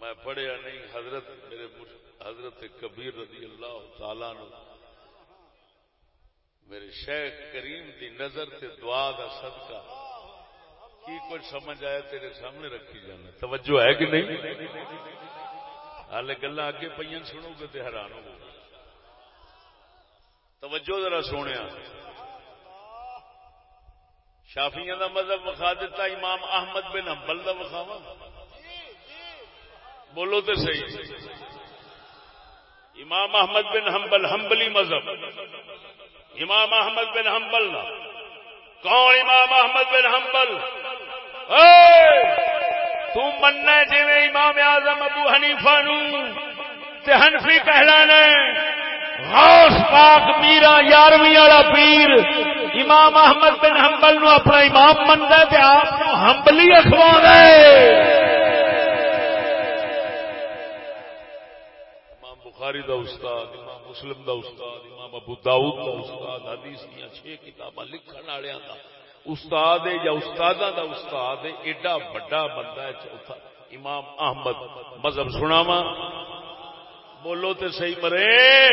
میں پڑھیا نہیں، حضرت میرے حضرت کبیر رضی اللہ تعالی نو میرے شیخ کریم دی نظر تے دعا دا صدقہ۔ کی کچھ سمجھ آیا تیرے سامنے رکھی جانا توجہ ہے کہ نہیں؟ ہال گلا اگے پہ سنو گے تو حیران ہو توجہ ذرا سونے۔ شافیاں دا مذہب وکھا دیتا امام احمد بن حنبل دا وکھاوا۔ بولو تو صحیح۔ امام احمد بن حنبل، حنبلی مذہب۔ امام احمد بن حنبل کون امام احمد بن حنبل؟ تو مننا جی امام اعظم ابو حنیفہ نو تے حنفی کہلانا غوث پاک میرا یارویں والا پیر امام احمد بن حنبل نو اپنا امام منتا تے آپ حنبلی اخوا امام بخاری دا استاد امام مسلم دا استاد امام ابو داؤد دا استاد حدیث دیا چھ کتاباں لکھن والوں دا استاد ہے یا استاد دا استاد ہے، ایڈا بڑا بندہ ہے، چوتھا امام احمد۔ مذہب سناوا بولو تے صحیح مرے۔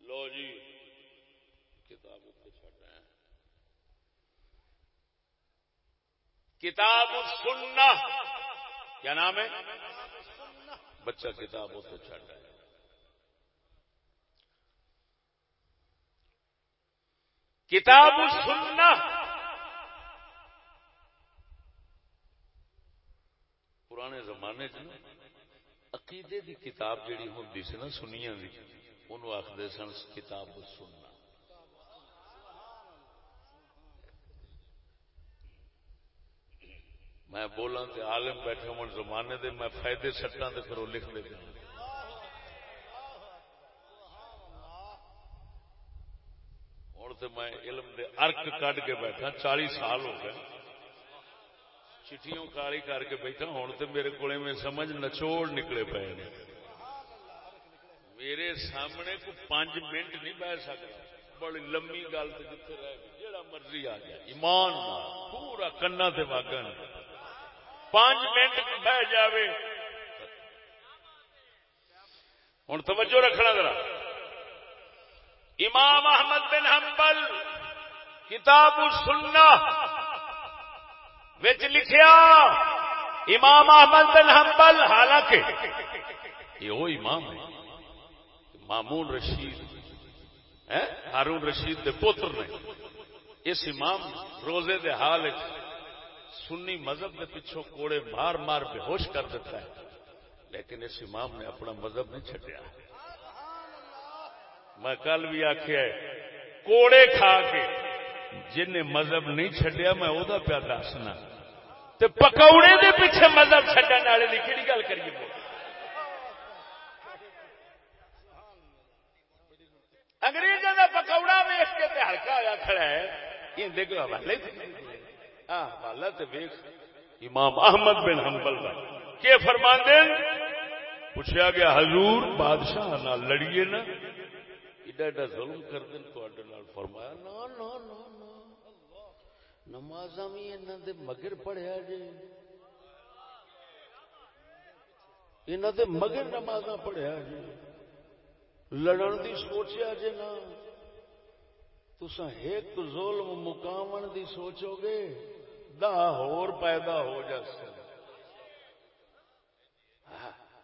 لو جی کتاب سننا۔ کیا نام ہے؟ بچہ کتاب اتنے چڑھ رہا ہے۔ کتاب سننا پرانے زمانے چ عقیدے دی کتاب جیڑی ہوندی سی نا سنیا دی آخر سن کتاب سننا میں بولا تے عالم بیٹھے ہوں زمانے دے، میں فائدے سٹاں تے پھر وہ لکھ لے۔ تو میں علم دے ارک کڈ کے بیٹھا، چالی سال ہو گئے۔ چٹھیوں کالی کر کے بیٹھا ہوں تو میرے کو میں سمجھ نچوڑ نکلے پے نے۔ میرے سامنے کو پانچ منٹ نہیں بہ سکتا۔ بڑی لمبی گل تو جتنے رہ گئی جہاں مرضی آ گیا ایمان پورا کنا سے واگن پانچ منٹ بہ جاوے۔ ہوں توجہ رکھنا ذرا۔ امام احمد بن حنبل کتاب سننا وچ لکھیا، امام احمد بن حنبل، حالانکہ یہ وہ امام ہے، مامون رشید ہارون رشید دے پوتر نے۔ اس امام روزے دے حال سنی مذہب دے پچھوں کوڑے مار مار بے ہوش کر دیتا ہے، لیکن اس امام نے اپنا مذہب نہیں چھٹیا میں کل بھی آخیا کوڑے کھا کے جن مذہب نہیں چڈیا میں وہ پیا دسنا۔ پکوڑے دے پیچھے مذہب چڈن والے کی کہڑی گل کریے انگریزوں کا پکوڑا ویخ کے تے ہلکا ہوا کھڑا ہے۔ ہاں، حوالہ ویخ امام احمد بن حنبل کا کہ فرمان پوچھا گیا، حضور بادشاہ نہ لڑیے نا؟ ایڈا ایڈا ظلم کر دیں فرمایا، نا نا نا نا نماز بھی انہوں دے مگر پڑھیا جی انہوں دے مگر نماز پڑھیا جی لڑن دی سوچیا جی نا۔ تسا ایک ظلم مقام دی سوچو گے دا ہور پیدا ہو جا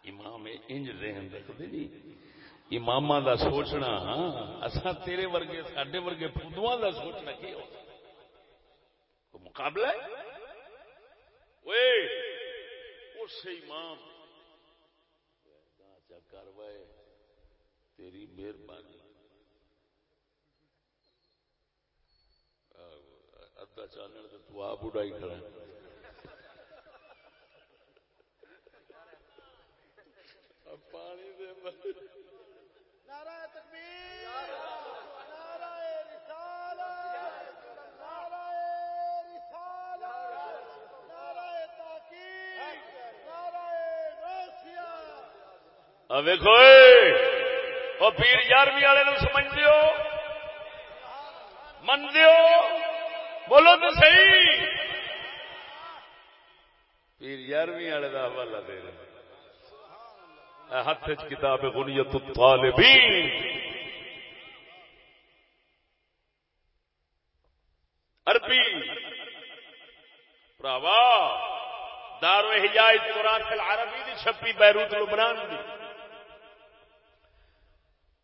امام انج ذہن رکھتے نہیں امام دا سوچنا ہاں؟ اصا تیرے ورگے سڈے ورگے فدو دا سوچنا، کی ہو؟ مقابلہ اس امام۔ کروائے تیری مہربانی۔ پیا چانن تو تو آپ اڈائی کھڑا ہے۔ پانی دے۔ بندے نعرہ تکبیر، نعرہ رسالت نعرہ رسالت، نعرہ تحقیق نعرہ غوثیہ اب ویکو وہ پیر یارویں والے نو سمجھ دیو۔ من دیو؟ بولو تو صحیح۔ پیر یارویں والے کا حوالہ دے رہے ہاتھ کتاب غنیت الطالبین۔ عربی۔ پراوا، دارو حجاز قرآن فی العربی دی چھپی بیروت لبنان دی۔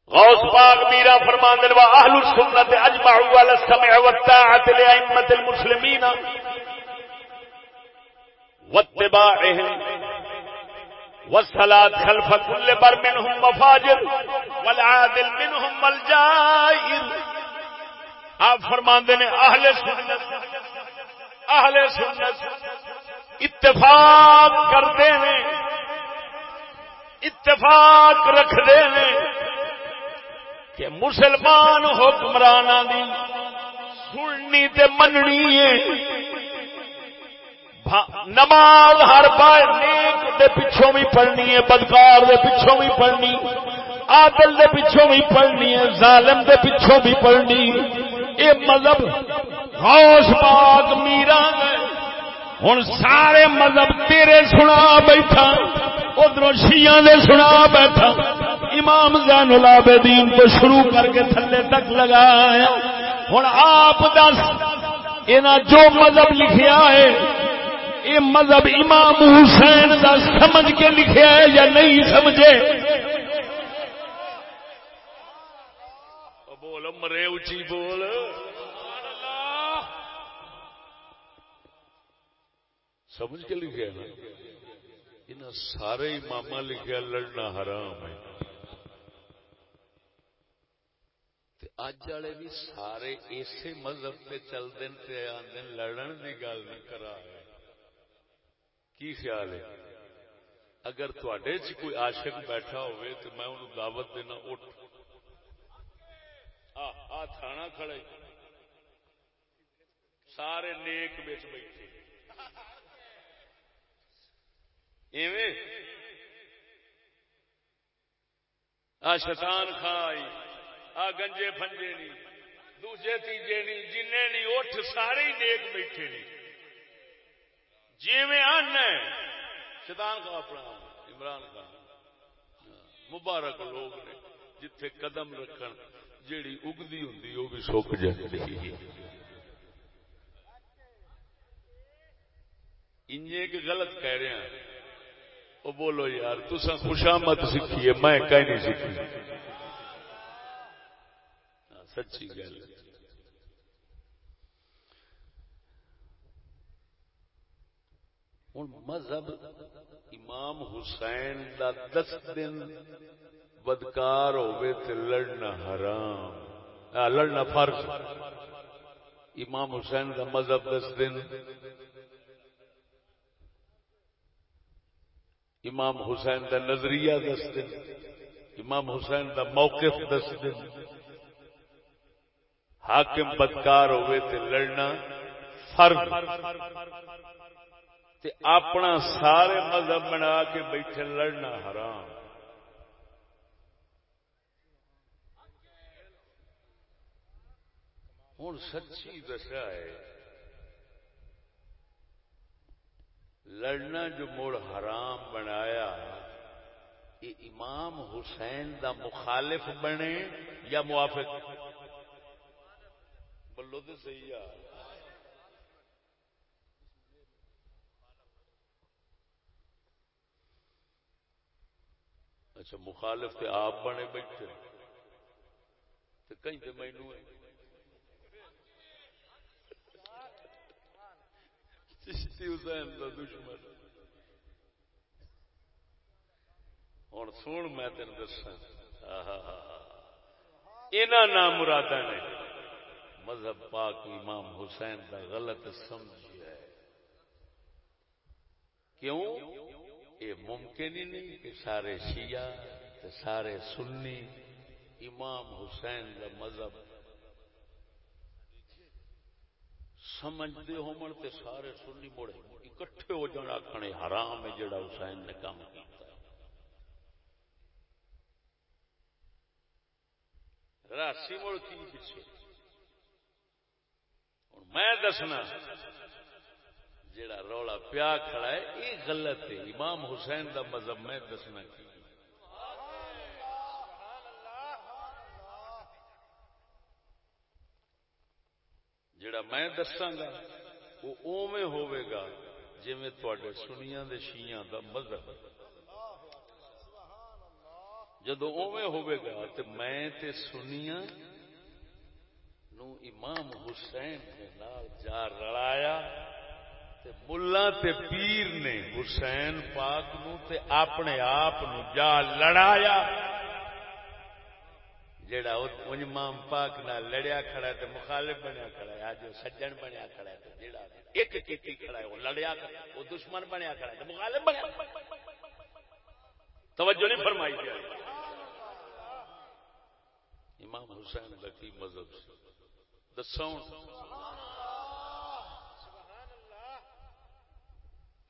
غوث پاک میرا فرمان دل اهل السنت اجمعوا على السمع والطاعه لائمه المسلمين واتباعهم والصلاة خلف كل بر منهم مفاجر والعادل منهم الجائر۔ آپ فرماندے نے اہل سنت اہل سنت اتفاق کرتے ہیں، اتفاق رکھتے ہیں کہ مسلمان حکمران دی سننی تے مننی ہے۔ نماز ہر بار نیک دے پچھوں بھی پڑھنی ہے، بدکار دے پچھوں بھی پڑھنی، عادل دے پچھوں بھی پڑھنی ہے، ظالم دے پچھوں بھی پڑھنی۔ اے مذہب، غوث پاک میرا ہوں سارے مذہب تیرے سنا بیٹھا ادھر شیعہ نے سنا بیٹھا۔ امام زین العابدین تو شروع کر کے تھلے تک لگایا۔ ہوں آپ دس جو مذہب لکھیا ہے یہ مذہب امام حسین کا سمجھ کے لکھیا ہے یا نہیں سمجھے؟ بول مرے اچھی بول۔ سمجھ کے لکھے نا؟ ان سارے امام لکھیا، لڑنا حرام ہے۔ اج والے بھی سارے اسی مذہب سے چلتے آدھے لڑن کی گل نہیں کرا کی خیال ہے؟ اگر تھوڑے چ کوئی عاشق بیٹھا ہوئے تو میں انہوں دعوت دینا اٹھ۔ آ تھانا کھڑے سارے نیک بچ بیٹھے۔ ایویں۔ آ، شیطان کھائی۔ آ، گنجے فنجے نہیں دوجے تیجے نہیں جن نہیں اٹھ، سارے ہی نیک بیٹھے نہیں جی میں ان شیطان کا اپنا عمران خان مبارک لوگ نے جتھے قدم رکھن، جیڑی اگدی ہوں وہ بھی سک جاتی انجے کہ غلط کہہ رہے ہیں۔ وہ بولو یار تسا خوشامت سیکھی ہے میں کہیں نہیں سیکھی۔ ہاں، سچی گل ہے۔ ہوں مذہب امام حسین دا دس دن بدکار ہوئے تے لڑنا حرام۔ لڑنا فرض۔ امام حسین دا مذہب دس دن۔ امام حسین دا نظریہ دس دن۔ امام حسین دا موقف دس دن۔ حاکم بدکار ہوئے تے لڑنا فرض۔ تے اپنا سارے مذہب بنا کے بیٹھے لڑنا حرام۔ ہوں سچی دشا ہے، لڑنا جو مڑ حرام بنایا یہ امام حسین دا مخالف بنے یا موافق؟ بولو تو صحیح آ۔ اچھا مخالف تے آپ بنے بیٹھے۔ تے کہیں تے مینو چشتی حسین دا دشمن۔ ہوں سن میں تین دسا یہاں نام مرادہ نے مذہب پاک امام حسین کا غلط سمجھ ہے۔ کیوں؟ یہ ممکن ہی نہیں کہ سارے شیعہ سارے سنی امام حسین کا مذہب سمجھتے ہومن تے سارے سنی مڑے اکٹھے ہو جانا آخنے حرام ہے جڑا حسین نے کام کیتا راسی مڑ کی پیچھے ہوں میں دسنا جڑا رولا پیا کھڑا ہے، یہ غلط ہے۔ امام حسین دا مذہب میں دسنا کی۔ جڑا میں دساگا وہ اوے ہوے گا جی تے سنیا دے شیاں دا مذہب۔ جدو اوے ہوے گا تو میں تے سنیا نو امام حسین کے نال جا رلایا۔ ملا تے پیر نے حسین پاک نو تے اپنے آپ جا لڑایا۔ جڑا امام پاک نہ لڑیا کھڑا ہے تے مخالف بنیا کھڑا ہے اج سجن بنیا کھڑا ہے تے جڑا ایک کیتی کھڑا ہے، وہ لڑیا وہ دشمن بنیا کھڑا ہے تے مخالف بنیا۔ توجہ نہیں فرمائی جائے۔ امام حسین کا کی مذہب دسوں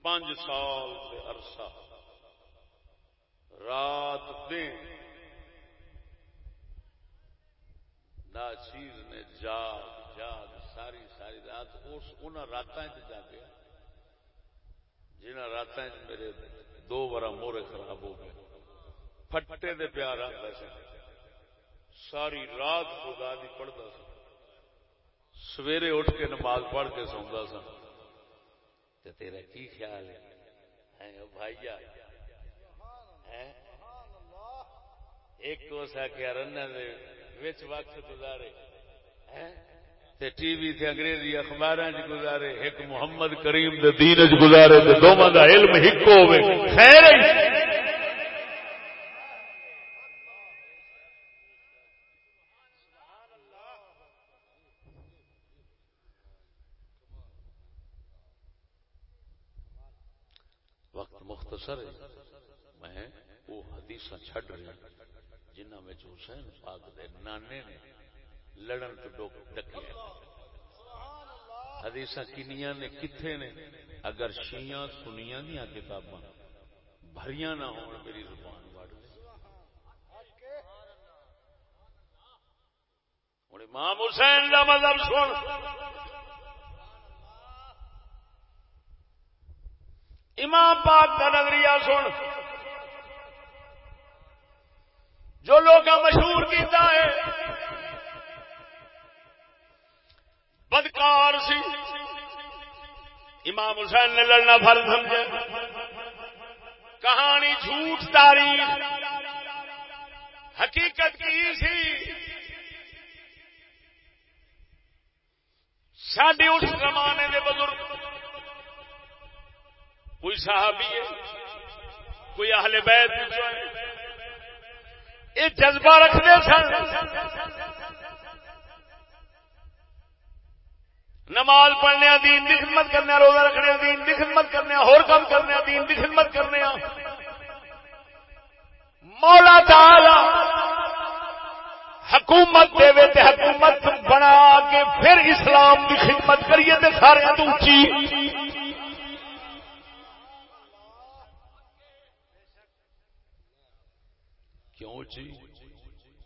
پانچ سال کے عرصہ۔ رات دن ناچیر نے جاگ جاگ، ساری ساری رات۔ اس ان رات جاگیا جنہ رات میرے دو بار مورے خراب ہو گئے۔ پٹے دے پیار آتا سا ساری رات خدا دی پڑھتا سا سویرے اٹھ کے نماز پڑھ کے سوندا سا تے تیرا کی خیال ہے؟ بھائیا ایک کو سا کیا رنا وچ وقت گزارے تے ٹی وی تے انگریزی اخباراں وچ گزارے، ایک محمد کریم دے دین وچ گزارے، تے دوواں دا علم ہکو ہوے، خیر ہی وقت مختصر ہے۔ میں وہ حدیث چھڈ رہا جنہ میں حسین پاک دے نانے نے لڑن تو ڈکے حدیث کنیاں نے کتنے نے؟ اگر شیاں سنیاں دیا کتاباں، بھریاں نہ ہون، میری زبان وڑ ہوں امام حسین کا مذہب سن۔ امام پاک کا نظریہ سن۔ جو لوگ مشہور کیتا ہے، بدکار سی۔ امام حسین نے لڑنا فرض سمجھے۔ کہانی جھوٹ تاریخ۔ حقیقت کی سی؟ ساڈے اس زمانے کے بزرگ کوئی صحابی ہے؟ کوئی اہل بیت؟ یہ جذبہ رکھتے سن۔ نماز پڑھنے دین کی خدمت کرنے روزہ رکھنے دین کی خدمت کرنے ہور کام کرنے دین کی خدمت کرنے مولا تعالی حکومت دے تے حکومت بنا کے پھر اسلام کی خدمت کریے تے سارے تو اچھی کیوں جی؟ اچھی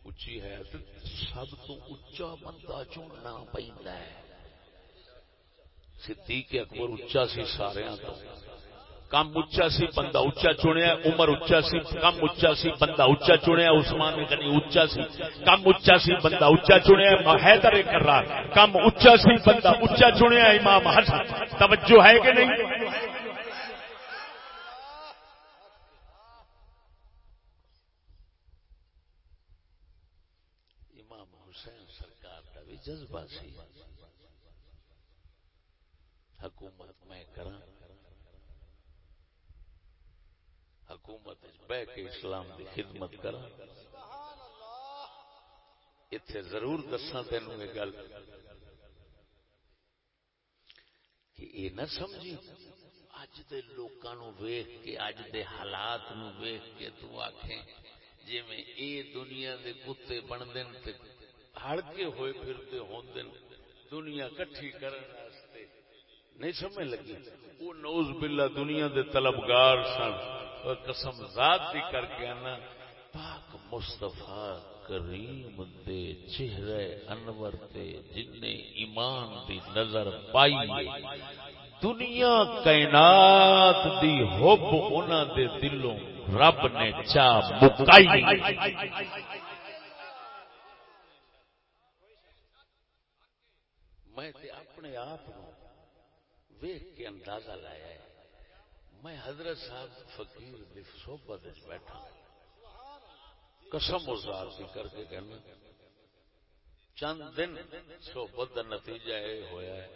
اچھی جی ہے سب تو اچا بندہ چننا پہنتا ہے۔ صدیق اکبر اچا سی سارے تو۔ کم اچا سی بندہ اچا چنیا، عمر اچا سی، کم اچا سی بندہ اچا چنیا، عثمان غنی اچا سی۔ کم اچا سی بندہ اچا چنیا حیدر کرار۔ کم اچا سی بندہ اچا چنیا، امام حسن۔ توجہ ہے کہ نہیں امام حسین سرکار کا بھی جذبہ سی۔ حکومت میں کرا حکومت بہ کے اسلام کی خدمت کرا اتے ضرور دساں تینوں یہ گل۔ کہ یہ نہ سمجھی، اج دے لوکاں نو ویکھ کے، اج دے حالات نو ویکھ کے تو آکھیں جی میں اے دنیا دے کتے بندن تے ہڑ کے ہوئے پھرتے ہوندن دنیا کٹھی کرن واسطے۔ نہیں سمجھ لگی؟ وہ نوز باللہ دنیا دے طلبگار سن۔ اور قسم ذات دی کر کے آنا۔ پاک مصطفیٰ کریم دے چہرے انور تے جن ایمان دی نظر پائی دنیا کائنات دی حب انہاں دے دلوں رب نے چاہ مکائی میں تے اپنے آپ ویخ کے اندازہ لایا ہے۔ میں حضرت صاحب فقیر دی صحبت بیٹھا۔ قسم ازار کی کر کے کہنا چند دن صحبت کا نتیجہ یہ ہوا ہے،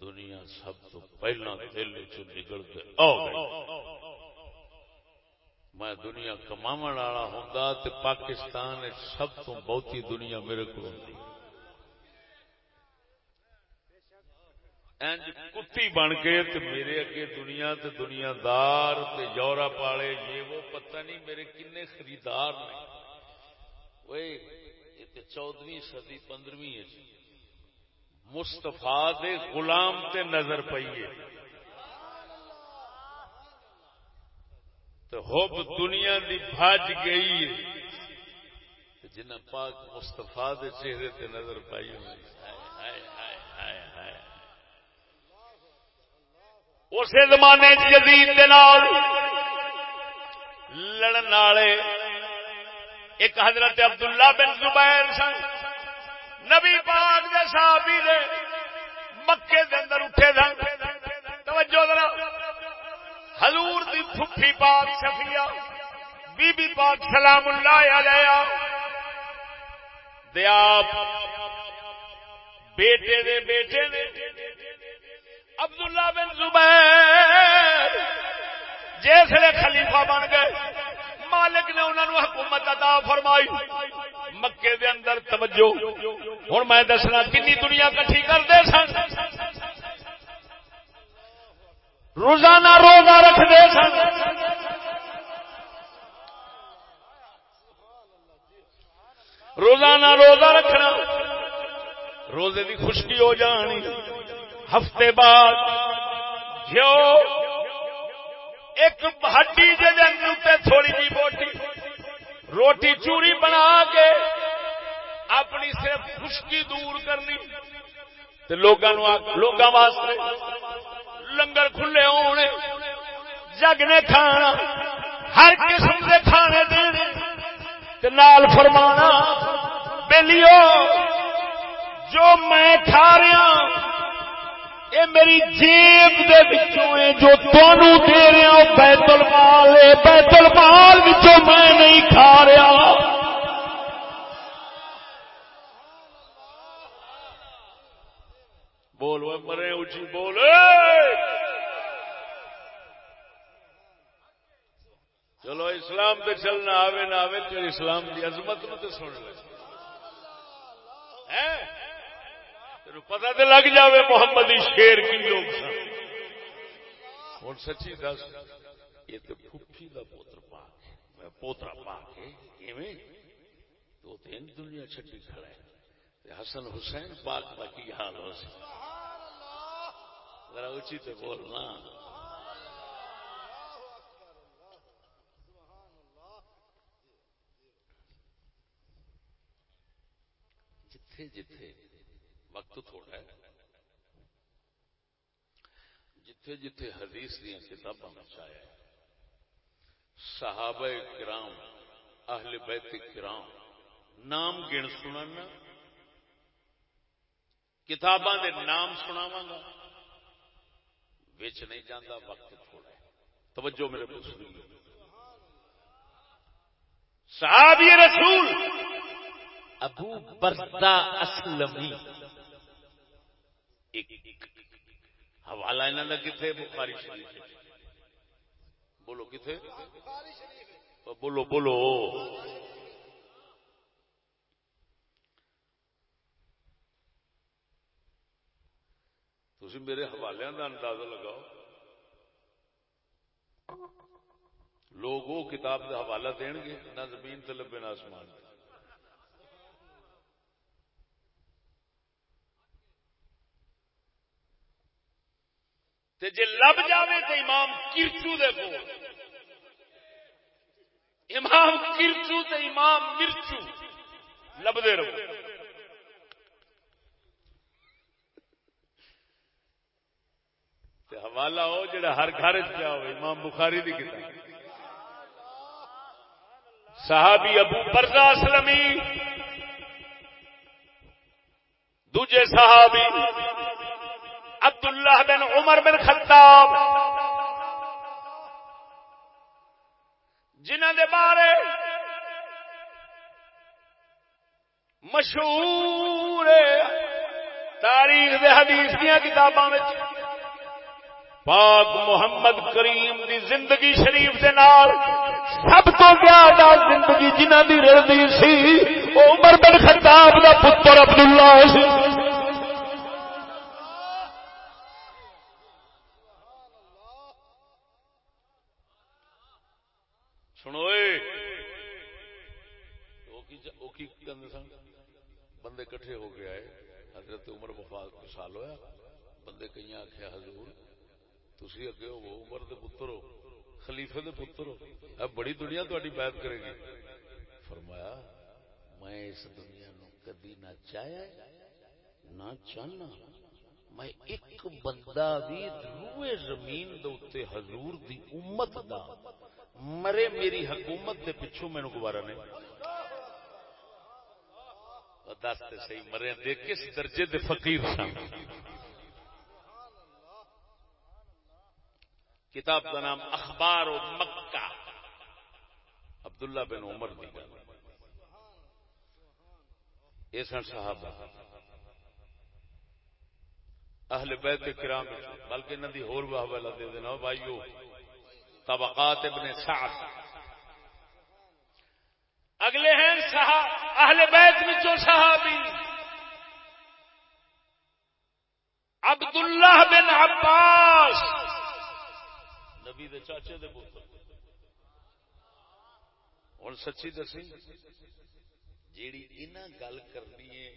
دنیا سب تو پہلا دل چ نکل کے آ میں دنیا کما والا ہوں تو پاکستان سب تو بہتی دنیا میرے کو ہوتی اینج کتی بن کے تے میرے اگے دنیا تے دنیا دار تے یورپ والے یہ وہ پتہ نہیں میرے کنے خریدار نے۔ وہ چودویں صدی پندرہویں جی۔ مستفا دے غلام تے نظر پیے تو ہوب دنیا دی بھاج گئی ہے۔ جنہ پاک مستفا دے چہرے تے نظر پائی ہوئی اسی زمانے جدید لڑن والے ایک حضرت عبداللہ بن زبیر سن۔ نبی پاک دے صحابی دے مکے دے اندر اٹھے سن۔ توجہ ذرا۔ حضور دی پھپھی پاک صفیہ بی بی پاک سلام اللہ علیہ۔ دیا بیٹے دے بیٹے دے عبداللہ بن زبیر جیسے خلیفہ بن گئے۔ مالک نے انہوں نے حکومت عطا فرمائی۔ مکے دے اندر توجہ۔ ہوں میں دسنا، کنی دنیا کٹھی کرتے سن؟ روزانہ روزہ رکھتے سن۔ روزانہ روزہ رکھنا۔ روزے کی خشکی ہو جانی۔ ہفتے بعد جو ایک ہڈی جی تھوڑی جی بوٹی روٹی چوری بنا کے اپنی صرف خشکی دور کرنی۔ لوگ واسطے لنگر کھلے ہونے۔ جگ نے کھانا، ہر قسم کے کھانے دینے۔ نال فرمانا بلیو جو میں کھا رہا یہ میری جیب دے ہے جو تنوع دے رہا ہاں، بیت المال بیت المال میں نہیں کھا رہا۔ بول مرے اچھی بول چلو اسلام تے چلنا آوے نہ آوے تو اسلام کی عظمت نو تو سن لے۔ پتا تو لگ جائے محمد شیر کی لوگ ہوں سچی دس، یہ تو پھوپھی کا پوتر پاک پوترا پاک ہے تو تین دنیا چھٹی کھڑا ہے۔ حسن حسین پاک کا کی حال ہو سکتا ذرا اچھی تو بولنا جتھے جتھے وقت تھوڑا ہے۔ جتھے جتھے حدیث دیا کتاباں بچایا صحابہ کرام، اہل بیت کرام، نام گن سننا کتاباں دے نام سناواں گا بچ نہیں جانا وقت تھوڑا ہے۔ توجہ میرے کو صحابی رسول، ابو بردا اسلمی۔ ایک حوالہ انہوں کا کتنے بخاری شریف بولو کتنے بولو بولو۔ تھی میرے حوالے کا اندازہ لگاؤ۔ لوگ وہ کتاب کا حوالہ دین گے، نہ زمین تے لبے نہ آسمان تے۔ تے جے لب جاوے تے امام کرچو دے کو امام کرچو تے امام مرچو۔ لبدے رہو۔ تے حوالہ ہو جڑا ہر گھر چ پیا ہو امام بخاری دی کتاب۔ صحابی ابو برزا اسلمی۔ دوجے صحابی۔ عبداللہ بن عمر بن خطاب جنہ دے بارے مشہور تاریخ دے حدیث دیا کتاباں پاک محمد کریم دی زندگی شریف دے نال سب تو زیادہ زندگی جنہ دی رلدی سی، وہ عمر بن خطاب دا پتر عبداللہ سی سنو بندے کٹھے ہو گیا ہے حضرت عمر وفات سال ہویا بندے کئی آخیا حضور تھی اگے ہو عمر دے پتر ہو، خلیفے دے پتر ہو، اب بڑی دنیا تاری بیعت کرے گی. فرمایا، میں اس دنیا نو کدی نہ چاہیا، نہ چاہنا۔ میں ایک بندہ بھی روئے زمین دے حضور دی امت دا۔ مرے میری حکومت دے پچھو مینو گوارا نہیں۔ دس صحیح مرے دے، کس درجے دے فقیر سن کتاب کا نام اخبار و مکہ۔ عبداللہ بن عمر دی گل۔ یہ سن صاحب اہل بیت کرام بلکہ انہوں دی ہور حوالہ دے دینا بھائیو، طبقات ابن سعد۔ اگلے ہیں اہل بیت وچوں صحابی۔ عبداللہ بن عباس۔ نبی دے چاچے دے پتر۔ ہوں سچی دسی؟ جیڑی انہ گل کرنی ہے،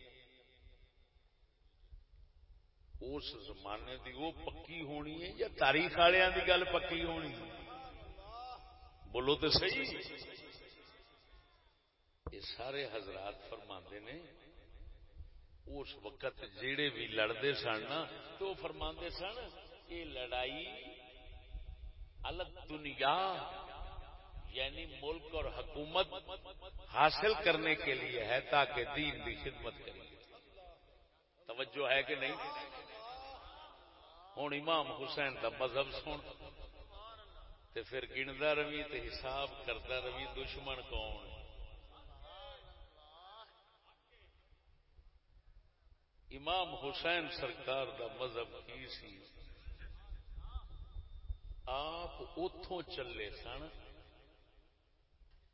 اس زمانے دی وہ پکی ہونی ہے یا تاریخ والوں دی گل پکی ہونی ہے؟ بولو تو صحیح۔ یہ سارے حضرات فرما نے، اس وقت جڑے بھی لڑتے سن تو فرما سن، یہ لڑائی الگ دنیا یعنی ملک اور حکومت حاصل کرنے کے لیے ہے تاکہ دین کی خدمت کرے۔ توجہ ہے کہ نہیں؟ ہوں امام حسین کا مذہب سن، تے پھر گنتا روی تے حساب کرتا روی دشمن کون امام حسین سرکار کا مذہب کی سی؟ آپ اتوں چلے سن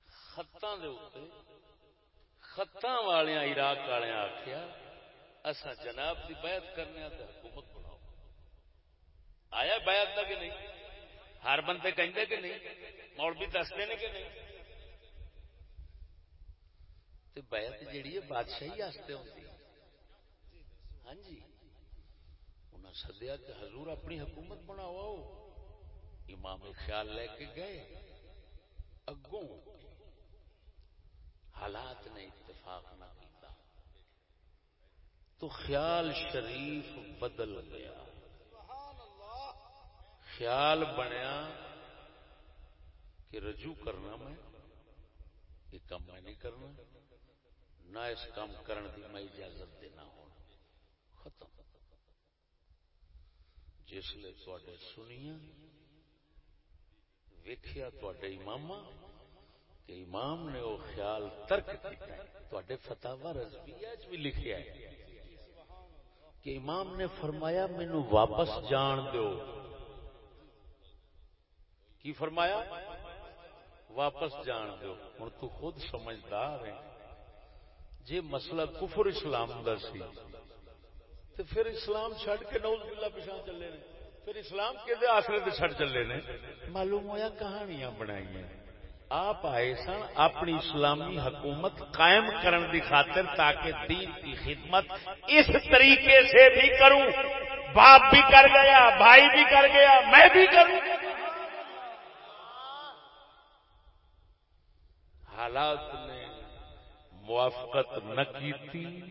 خطان خطاں والیا عراق والے آخیا اصا جناب کی بیعت کرنے تو حکومت بناؤ۔ آیا بیعت کا کہ نہیں؟ ہر بندے کہیں کہ نہیں؟ مول بھی دستے ہیں کہ نہیں؟ بیعت جیڑی ہے بادشاہی ہوتی ہاں جی۔ انہیں سدیا کہ حضور اپنی حکومت بناؤ۔ امام خیال لے کے گئے۔ اگوں حالات نے اتفاق نہ کیتا۔ تو خیال شریف بدل گیا۔ خیال بنیا کہ رجوع کرنا میں، یہ کام میں نہیں کرنا۔ نہ اس کام کرنے کی میں اجازت دینا ہونا ختم جس لیے تھوڑے سنیا ویخیا امام کہ امام نے وہ خیال ترک تے فتح رضویہ بھی لکھیا ہے کہ امام نے فرمایا مینو واپس جان دو کی فرمایا؟ واپس جان دو ہوں تو خود سمجھدار ہے جی مسئلہ کفر اسلام کا سی تو پھر اسلام چھڈ کے نوز بلا پچھا چلے نے۔ پھر اسلام کہ آسرے سے چھڈ چلے نے۔ معلوم ہوا کہانیاں بنائی آپ آئے سن اپنی اسلامی حکومت قائم کرن دی خاطر تاکہ دین کی خدمت اس طریقے سے بھی کروں۔ باپ بھی کر گیا، بھائی بھی کر گیا، میں بھی کروں۔ حالات نے موافقت نہ کی تھی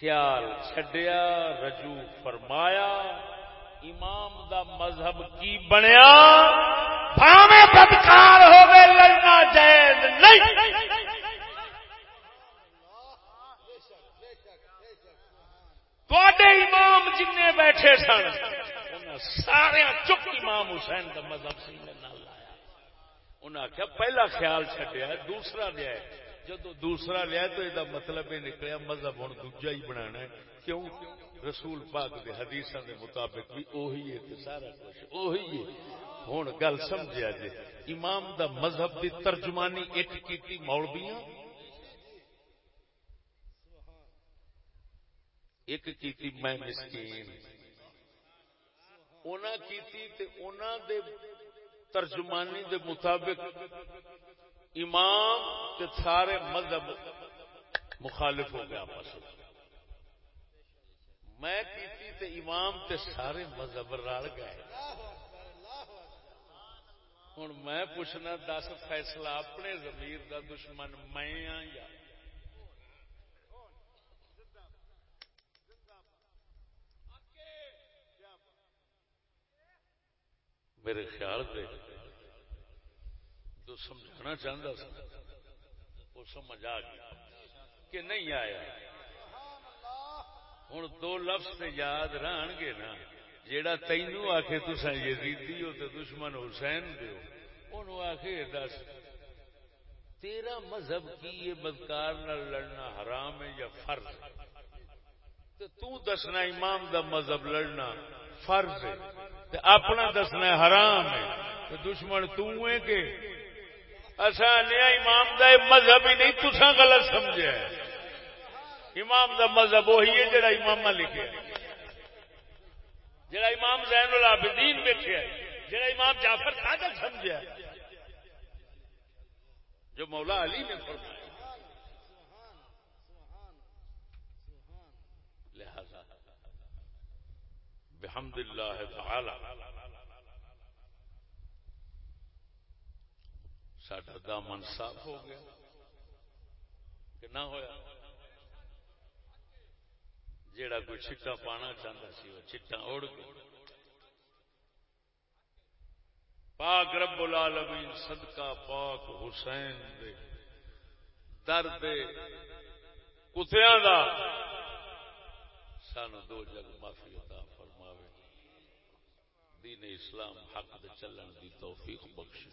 خیال چھڈیا، رجوع فرمایا، امام دا مذہب کی بنیا؟ بھاوے بدکار ہوگے لڑنا جائز نہیں۔ امام جن بیٹھے سن سارے چک امام حسین کا مذہب سینے نہ لایا۔ انہیں آخیا پہلا خیال چڈیا دوسرا لیا جب دوسرا لیا تو یہ مطلب یہ نکلیا، مذہب ہوں دوجا ہی بنا کیوں؟ رسول پاک دے حدیث دے مطابق بھی اوہی ہے سارا کچھ اوہی ہے۔ ہوں گل سمجھا جی امام دا مذہب دی ترجمانی ایک کیتی مولویاں۔ ایک کیتی میں مسکین۔ اونا کیتی تے اونا دے ترجمانی دے مطابق امام تے سارے مذہب مخالف ہو گیا آپس میں۔ کیتی تے امام تے سارے مذہب رل گئے۔ ہوں میں پوچھنا، دس فیصلہ اپنے زمیر دا دشمن میں ہاں یا؟ میرے خیال سے جو سمجھانا چاہتا سا۔ وہ سمجھ آ گیا کہ نہیں آیا۔ ہوں دو لفظ یاد رہن گے نا۔ جیڑا تینو آخ تسا یزیدی ہو تو دشمن حسین دو آخ دس۔ تیرا مذہب کی یہ بدکار نہ لڑنا حرام ہے یا فرض تو تو دسنا امام دا مذہب لڑنا فرض ہے۔ اپنا دسنا حرام ہے۔ تو دشمن تے کہ اصا نیا امام دا مذہب ہی نہیں تسا غلط سمجھا امام دا مذہب وہی ہے جڑا امام لکھے جڑا امام زین العابدین دیکھے جڑا امام جعفر صادق سمجھا جو مولا علی نے فرمایا۔ لہذا، بحمد اللہ تعالی ساڈا دامن صاف ہو گیا کہ نہ ہویا جیڑا کوئی چھٹا پانا چاہتا سی وہ چھٹا اڑ گیا پاک رب العالمین صدقہ پاک حسین دے درد کتیاں دا سانو دو جگ معافی عطا فرماوے دین اسلام حق دے چلن دی توفیق بخش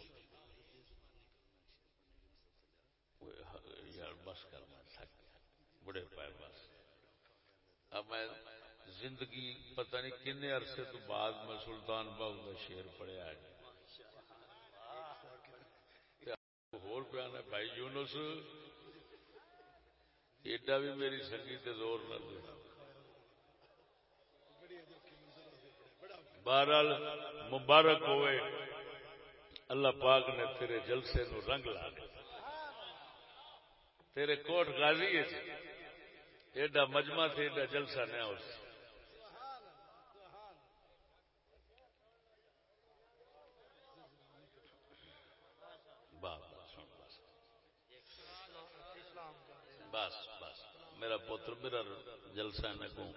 یار بس کر میں تھک بڑے پائے بس۔ اب میں زندگی پتہ نہیں کن عرصے تو بعد میں سلطان باہو کا شیر پڑھیا ہے۔ ہور بیان ہے، بھائی یونس، ایڈا بھی میری سنگی تے زور نہ دے۔ بہرحال مبارک ہوئے۔ اللہ پاک نے تیرے جلسے نو رنگ لا دیا تیرے کوٹ غازی ایڈا مجمع تھے، ایڈا جلسہ نہ ہو بس بس میرا پوتر، میرا جلسہ نہ کو